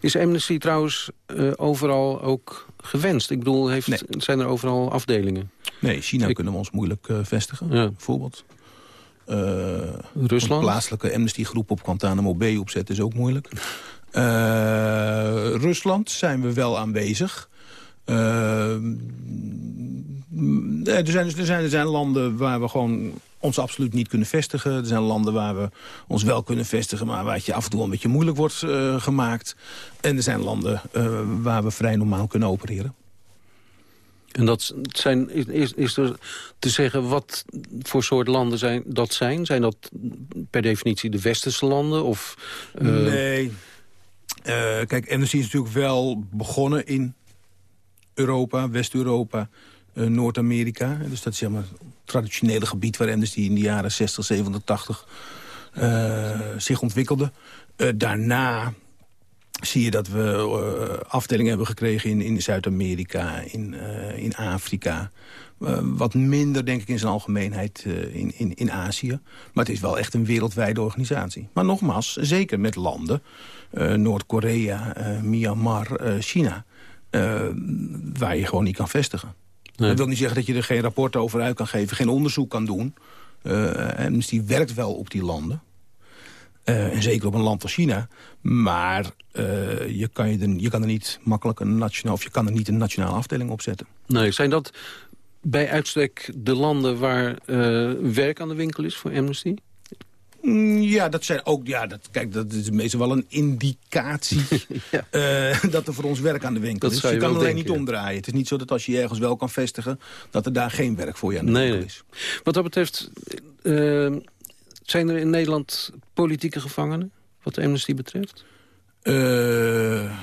Is Amnesty trouwens eh, overal ook gewenst? Ik bedoel, heeft, zijn er overal afdelingen? Nee, China kunnen we ons moeilijk eh, vestigen, bijvoorbeeld. Eh, Rusland? Een plaatselijke Amnesty-groep op Guantanamo Bay opzetten is ook moeilijk. Eh, Rusland zijn we wel aanwezig. Eh, nee, er, zijn, er, zijn, er zijn landen waar we gewoon ons absoluut niet kunnen vestigen. Er zijn landen waar we ons wel kunnen vestigen... maar waar het je af en toe een beetje moeilijk wordt eh, gemaakt. En er zijn landen eh, waar we vrij normaal kunnen opereren. En dat zijn, is- is, er te zeggen wat voor soort landen zijn, dat zijn? Zijn dat per definitie de westerse landen? Of, eh, Nee. Kijk, Amnesty is natuurlijk wel begonnen in Europa, West-Europa, eh, Noord-Amerika. Dus dat is zeg maar, het traditionele gebied waar Amnesty in de jaren 60, 70, 80 eh, zich ontwikkelde. Eh, daarna zie je dat we eh, afdelingen hebben gekregen in, in Zuid-Amerika, in, in Afrika. Wat minder, denk ik, in zijn algemeenheid in, in, in Azië. Maar het is wel echt een wereldwijde organisatie. Maar nogmaals, zeker met landen, Noord-Korea, Myanmar, China... eh, waar je gewoon niet kan vestigen. Dat wil niet zeggen dat je er geen rapport over uit kan geven, geen onderzoek kan doen. Eh Amnesty werkt wel op die landen. Eh, en zeker op een land als China. Maar je, kan je, er, je kan er niet makkelijk een nationaal... of je kan er niet een nationale afdeling op zetten. Nee, zijn dat bij uitstek de landen waar werk aan de winkel is voor Amnesty? Mm, Ja, dat zijn ook. Ja, dat, kijk, dat is meestal wel een indicatie eh, dat er voor ons werk aan de winkel Dat is. je je kan alleen denken, niet omdraaien. Het is niet zo dat als je je ergens wel kan vestigen, dat er daar geen werk voor je aan de Nee, winkel nee. is. Wat dat betreft, eh, zijn er in Nederland politieke gevangenen, wat Amnesty betreft? Eh,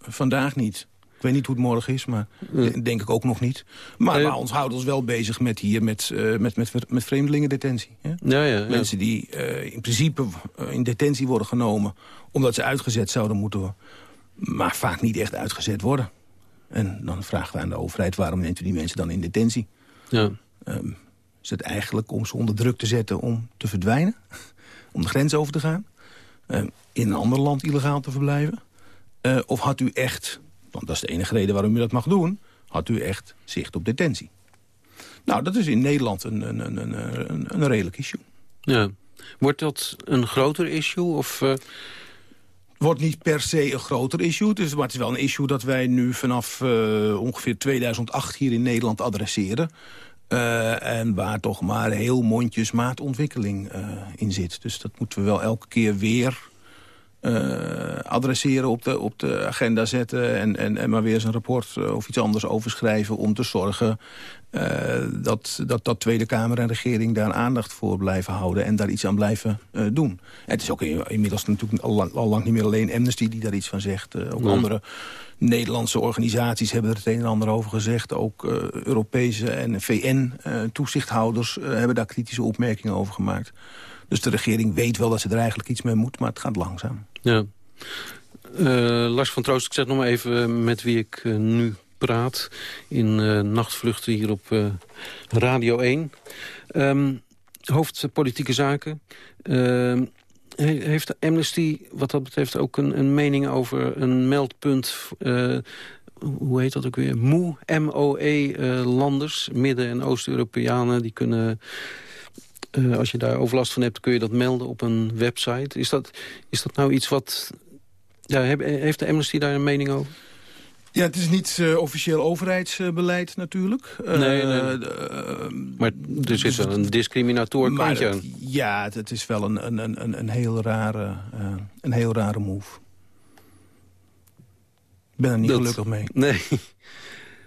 vandaag niet. Ik weet niet hoe het morgen is, maar de- denk ik ook nog niet. Maar, maar ons houden ons wel bezig met hier met, eh, met, met, met vreemdelingendetentie. Hè? Ja, ja, ja. Mensen die eh, in principe eh, in detentie worden genomen... omdat ze uitgezet zouden moeten worden... maar vaak niet echt uitgezet worden. En dan vragen we aan de overheid... waarom neemt u die mensen dan in detentie? Ja. Ehm, is het eigenlijk om ze onder druk te zetten om te verdwijnen? om de grens over te gaan? Ehm, in een ander land illegaal te verblijven? Eh, of had u echt, want dat is de enige reden waarom u dat mag doen... had u echt zicht op detentie? Nou, dat is in Nederland een, een, een, een, een, een redelijk issue. Ja. Wordt dat een groter issue? Of, eh, wordt niet per se een groter issue. Dus, maar het is wel een issue dat wij nu vanaf eh, ongeveer 2008 hier in Nederland adresseren. Eh, en waar toch maar heel mondjesmaat ontwikkeling in zit. Dus dat moeten we wel elke keer weer eh, adresseren, op de, op de agenda zetten... En, en, en maar weer eens een rapport eh, of iets anders overschrijven... om te zorgen eh, dat, dat, dat Tweede Kamer en regering daar aandacht voor blijven houden... en daar iets aan blijven doen. En het is ook in- inmiddels natuurlijk al lang, al lang niet meer alleen Amnesty die daar iets van zegt. Ook andere Nederlandse organisaties hebben er het een en ander over gezegd. Ook Europese en VN-toezichthouders hebben daar kritische opmerkingen over gemaakt. Dus de regering weet wel dat ze er eigenlijk iets mee moet, maar het gaat langzaam. ja. Eh, Lars van Troost, ik zeg nog maar even eh, met wie ik eh, nu praat... in Nachtvluchten hier op Radio 1. Ehm, hoofd politieke zaken. Ehm, he- heeft Amnesty wat dat betreft ook een, een mening over een meldpunt... hoe heet dat ook weer? MOE, M-O-E-landers, Midden- en Oost-Europeanen... die kunnen... eh, als je daar overlast van hebt, kun je dat melden op een website. Is dat, is dat nou iets wat... Ja, heeft de Amnesty daar een mening over? Ja, het is niet uh, officieel overheidsbeleid natuurlijk. Nee, nee. maar er zit wel een discriminator kantje aan. Ja, het, het, is wel een, een, een, een, heel rare, een heel rare move. Ik ben er niet gelukkig mee. Nee.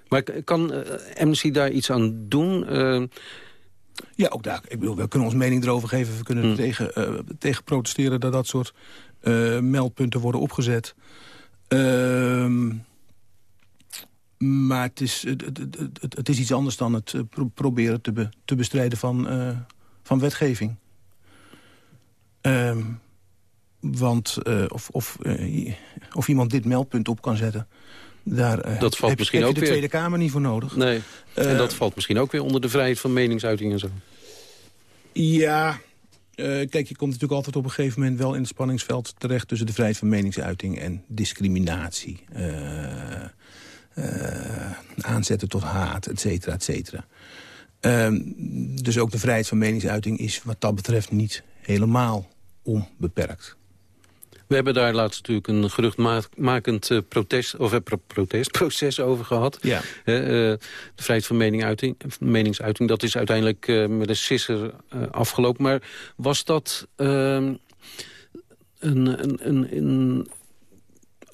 Maar kan Amnesty daar iets aan doen? Ja, ook daar. Ik bedoel, we kunnen ons mening erover geven. We kunnen hmm. tegen, uh, tegen protesteren dat dat soort uh, meldpunten worden opgezet. Uh, maar het is, het, het, het, is iets anders dan het eh, proberen te, be, te bestrijden van, van wetgeving. Ehm, want of, of, of iemand dit meldpunt op kan zetten... Daar dat valt heb, misschien heb ook je de Tweede Kamer niet voor nodig. Nee. en dat valt misschien ook weer onder de vrijheid van meningsuiting en zo. Ja, uh, kijk, je komt natuurlijk altijd op een gegeven moment wel in het spanningsveld terecht... tussen de vrijheid van meningsuiting en discriminatie. Uh, uh, aanzetten tot haat, et cetera, et cetera. Ehm, dus ook de vrijheid van meningsuiting is wat dat betreft niet helemaal onbeperkt. We hebben daar laatst natuurlijk een geruchtmakend uh, protest, of, uh, protestproces over gehad. Ja. Uh, de vrijheid van meningsuiting, meningsuiting, dat is uiteindelijk met een sisser afgelopen. Maar was dat ehm, een, een, een, een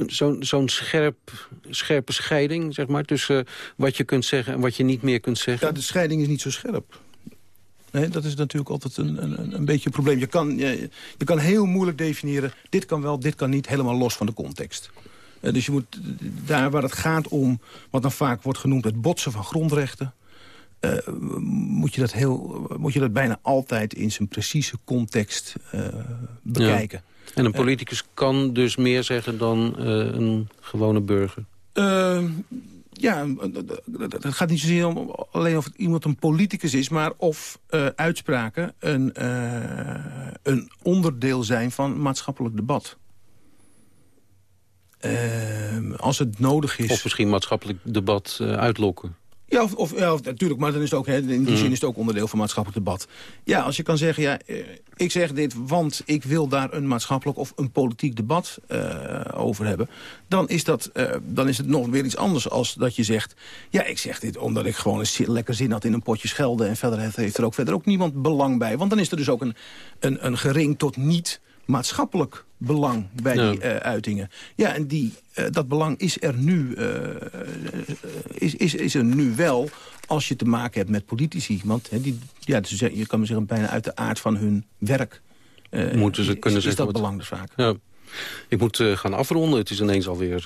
zo'n zo'n scherp, scherpe scheiding zeg maar, tussen wat je kunt zeggen en wat je niet meer kunt zeggen? Ja, de scheiding is niet zo scherp. Nee, dat is natuurlijk altijd een, een, een beetje een probleem. Je kan, je, je, kan heel moeilijk definiëren, dit kan wel, dit kan niet, helemaal los van de context. Uh, dus je moet daar waar het gaat om, wat dan vaak wordt genoemd het botsen van grondrechten... Uh, moet, je dat heel, moet je dat bijna altijd in zijn precieze context uh, bekijken. Ja. En een politicus kan dus meer zeggen dan een gewone burger? Ja, het gaat niet zozeer om alleen of iemand een politicus is... maar of uh, uitspraken een, uh, een onderdeel zijn van maatschappelijk debat. Uh, als het nodig is... Of misschien maatschappelijk debat uitlokken. Ja, of, of, ja, natuurlijk, maar dan is het ook, hè, in die mm. zin is het ook onderdeel van maatschappelijk debat. Ja, als je kan zeggen, ja, eh, ik zeg dit, want ik wil daar een maatschappelijk of een politiek debat uh, over hebben, dan is, dat, uh, dan is het nog weer iets anders als dat je zegt, ja, ik zeg dit omdat ik gewoon een lekker zin had in een potje schelden en verder heeft, heeft er ook verder ook niemand belang bij. Want dan is er dus ook een, een, een gering tot niet maatschappelijk belang bij die uh, uitingen. Ja, en die, uh, dat belang is er, nu, uh, is, is, is er nu wel als je te maken hebt met politici. Want he, die, ja, dus je kan maar zeggen, bijna uit de aard van hun werk... Moeten ze kunnen is, zeggen is dat belang. Ja. Ik moet uh, gaan afronden. Het is ineens alweer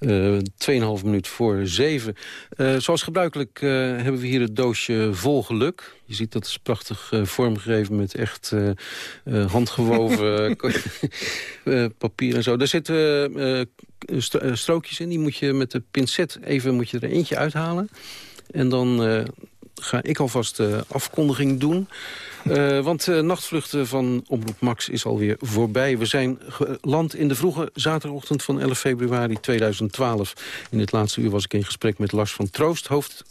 uh, uh, 2,5 minuut voor 7. Uh, zoals gebruikelijk hebben we hier het doosje vol geluk. Je ziet dat is prachtig vormgegeven met echt handgewoven papier en zo. Daar zitten st strookjes in. Die moet je met de pincet even moet je er eentje uithalen. En dan ga ik alvast de afkondiging doen. Uh, want uh, nachtvluchten van Omroep Max is alweer voorbij. We zijn geland in de vroege zaterdagochtend van 11 februari 2012. In het laatste uur was ik in gesprek met Lars van Troost... hoofd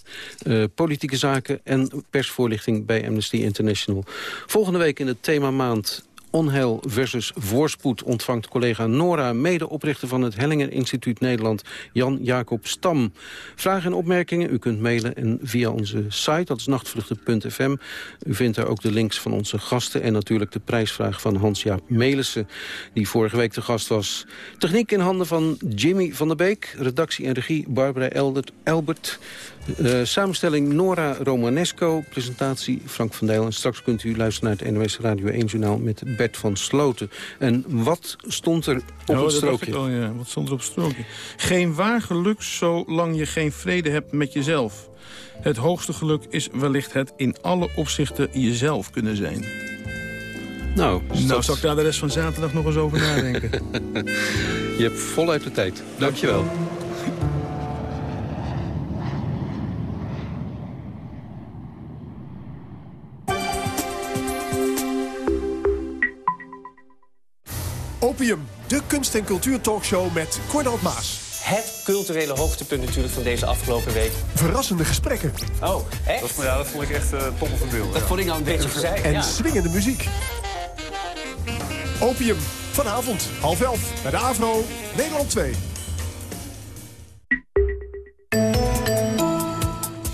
uh, politieke zaken en persvoorlichting bij Amnesty International. Volgende week in het themamaand Onheil versus voorspoed ontvangt collega Nora... medeoprichter van het Hellinger Instituut Nederland, Jan-Jacob Stam. Vragen en opmerkingen, u kunt mailen en via onze site, dat is nachtvluchten.fm. U vindt daar ook de links van onze gasten... en natuurlijk de prijsvraag van Hans-Jaap Melissen, die vorige week de gast was. Techniek in handen van Jimmy van der Beek, redactie en regie Barbara Eldert, Elbert... Uh, samenstelling Nora Romanesco, presentatie Frank van Dijl. En straks kunt u luisteren naar het NOS Radio 1-journaal met Bert van Sloten. En wat stond er op oh, het strookje? Al, ja. Wat stond er op het strookje? Geen waar geluk zolang je geen vrede hebt met jezelf. Het hoogste geluk is wellicht het in alle opzichten jezelf kunnen zijn. Nou, nou dat... zal ik daar de rest van zaterdag nog eens over nadenken. je hebt voluit de tijd. Dankjewel. Opium, de kunst- en cultuurtalkshow met Cornald Maas. Het culturele hoogtepunt natuurlijk van deze afgelopen week. Verrassende gesprekken. Oh, echt? Dat, ja, dat vond ik echt uh, top van beeld. Dat ja. vond ik nou een beetje verzeild. En ja. swingende muziek. Opium, vanavond, half elf, bij de AVRO, Nederland 2.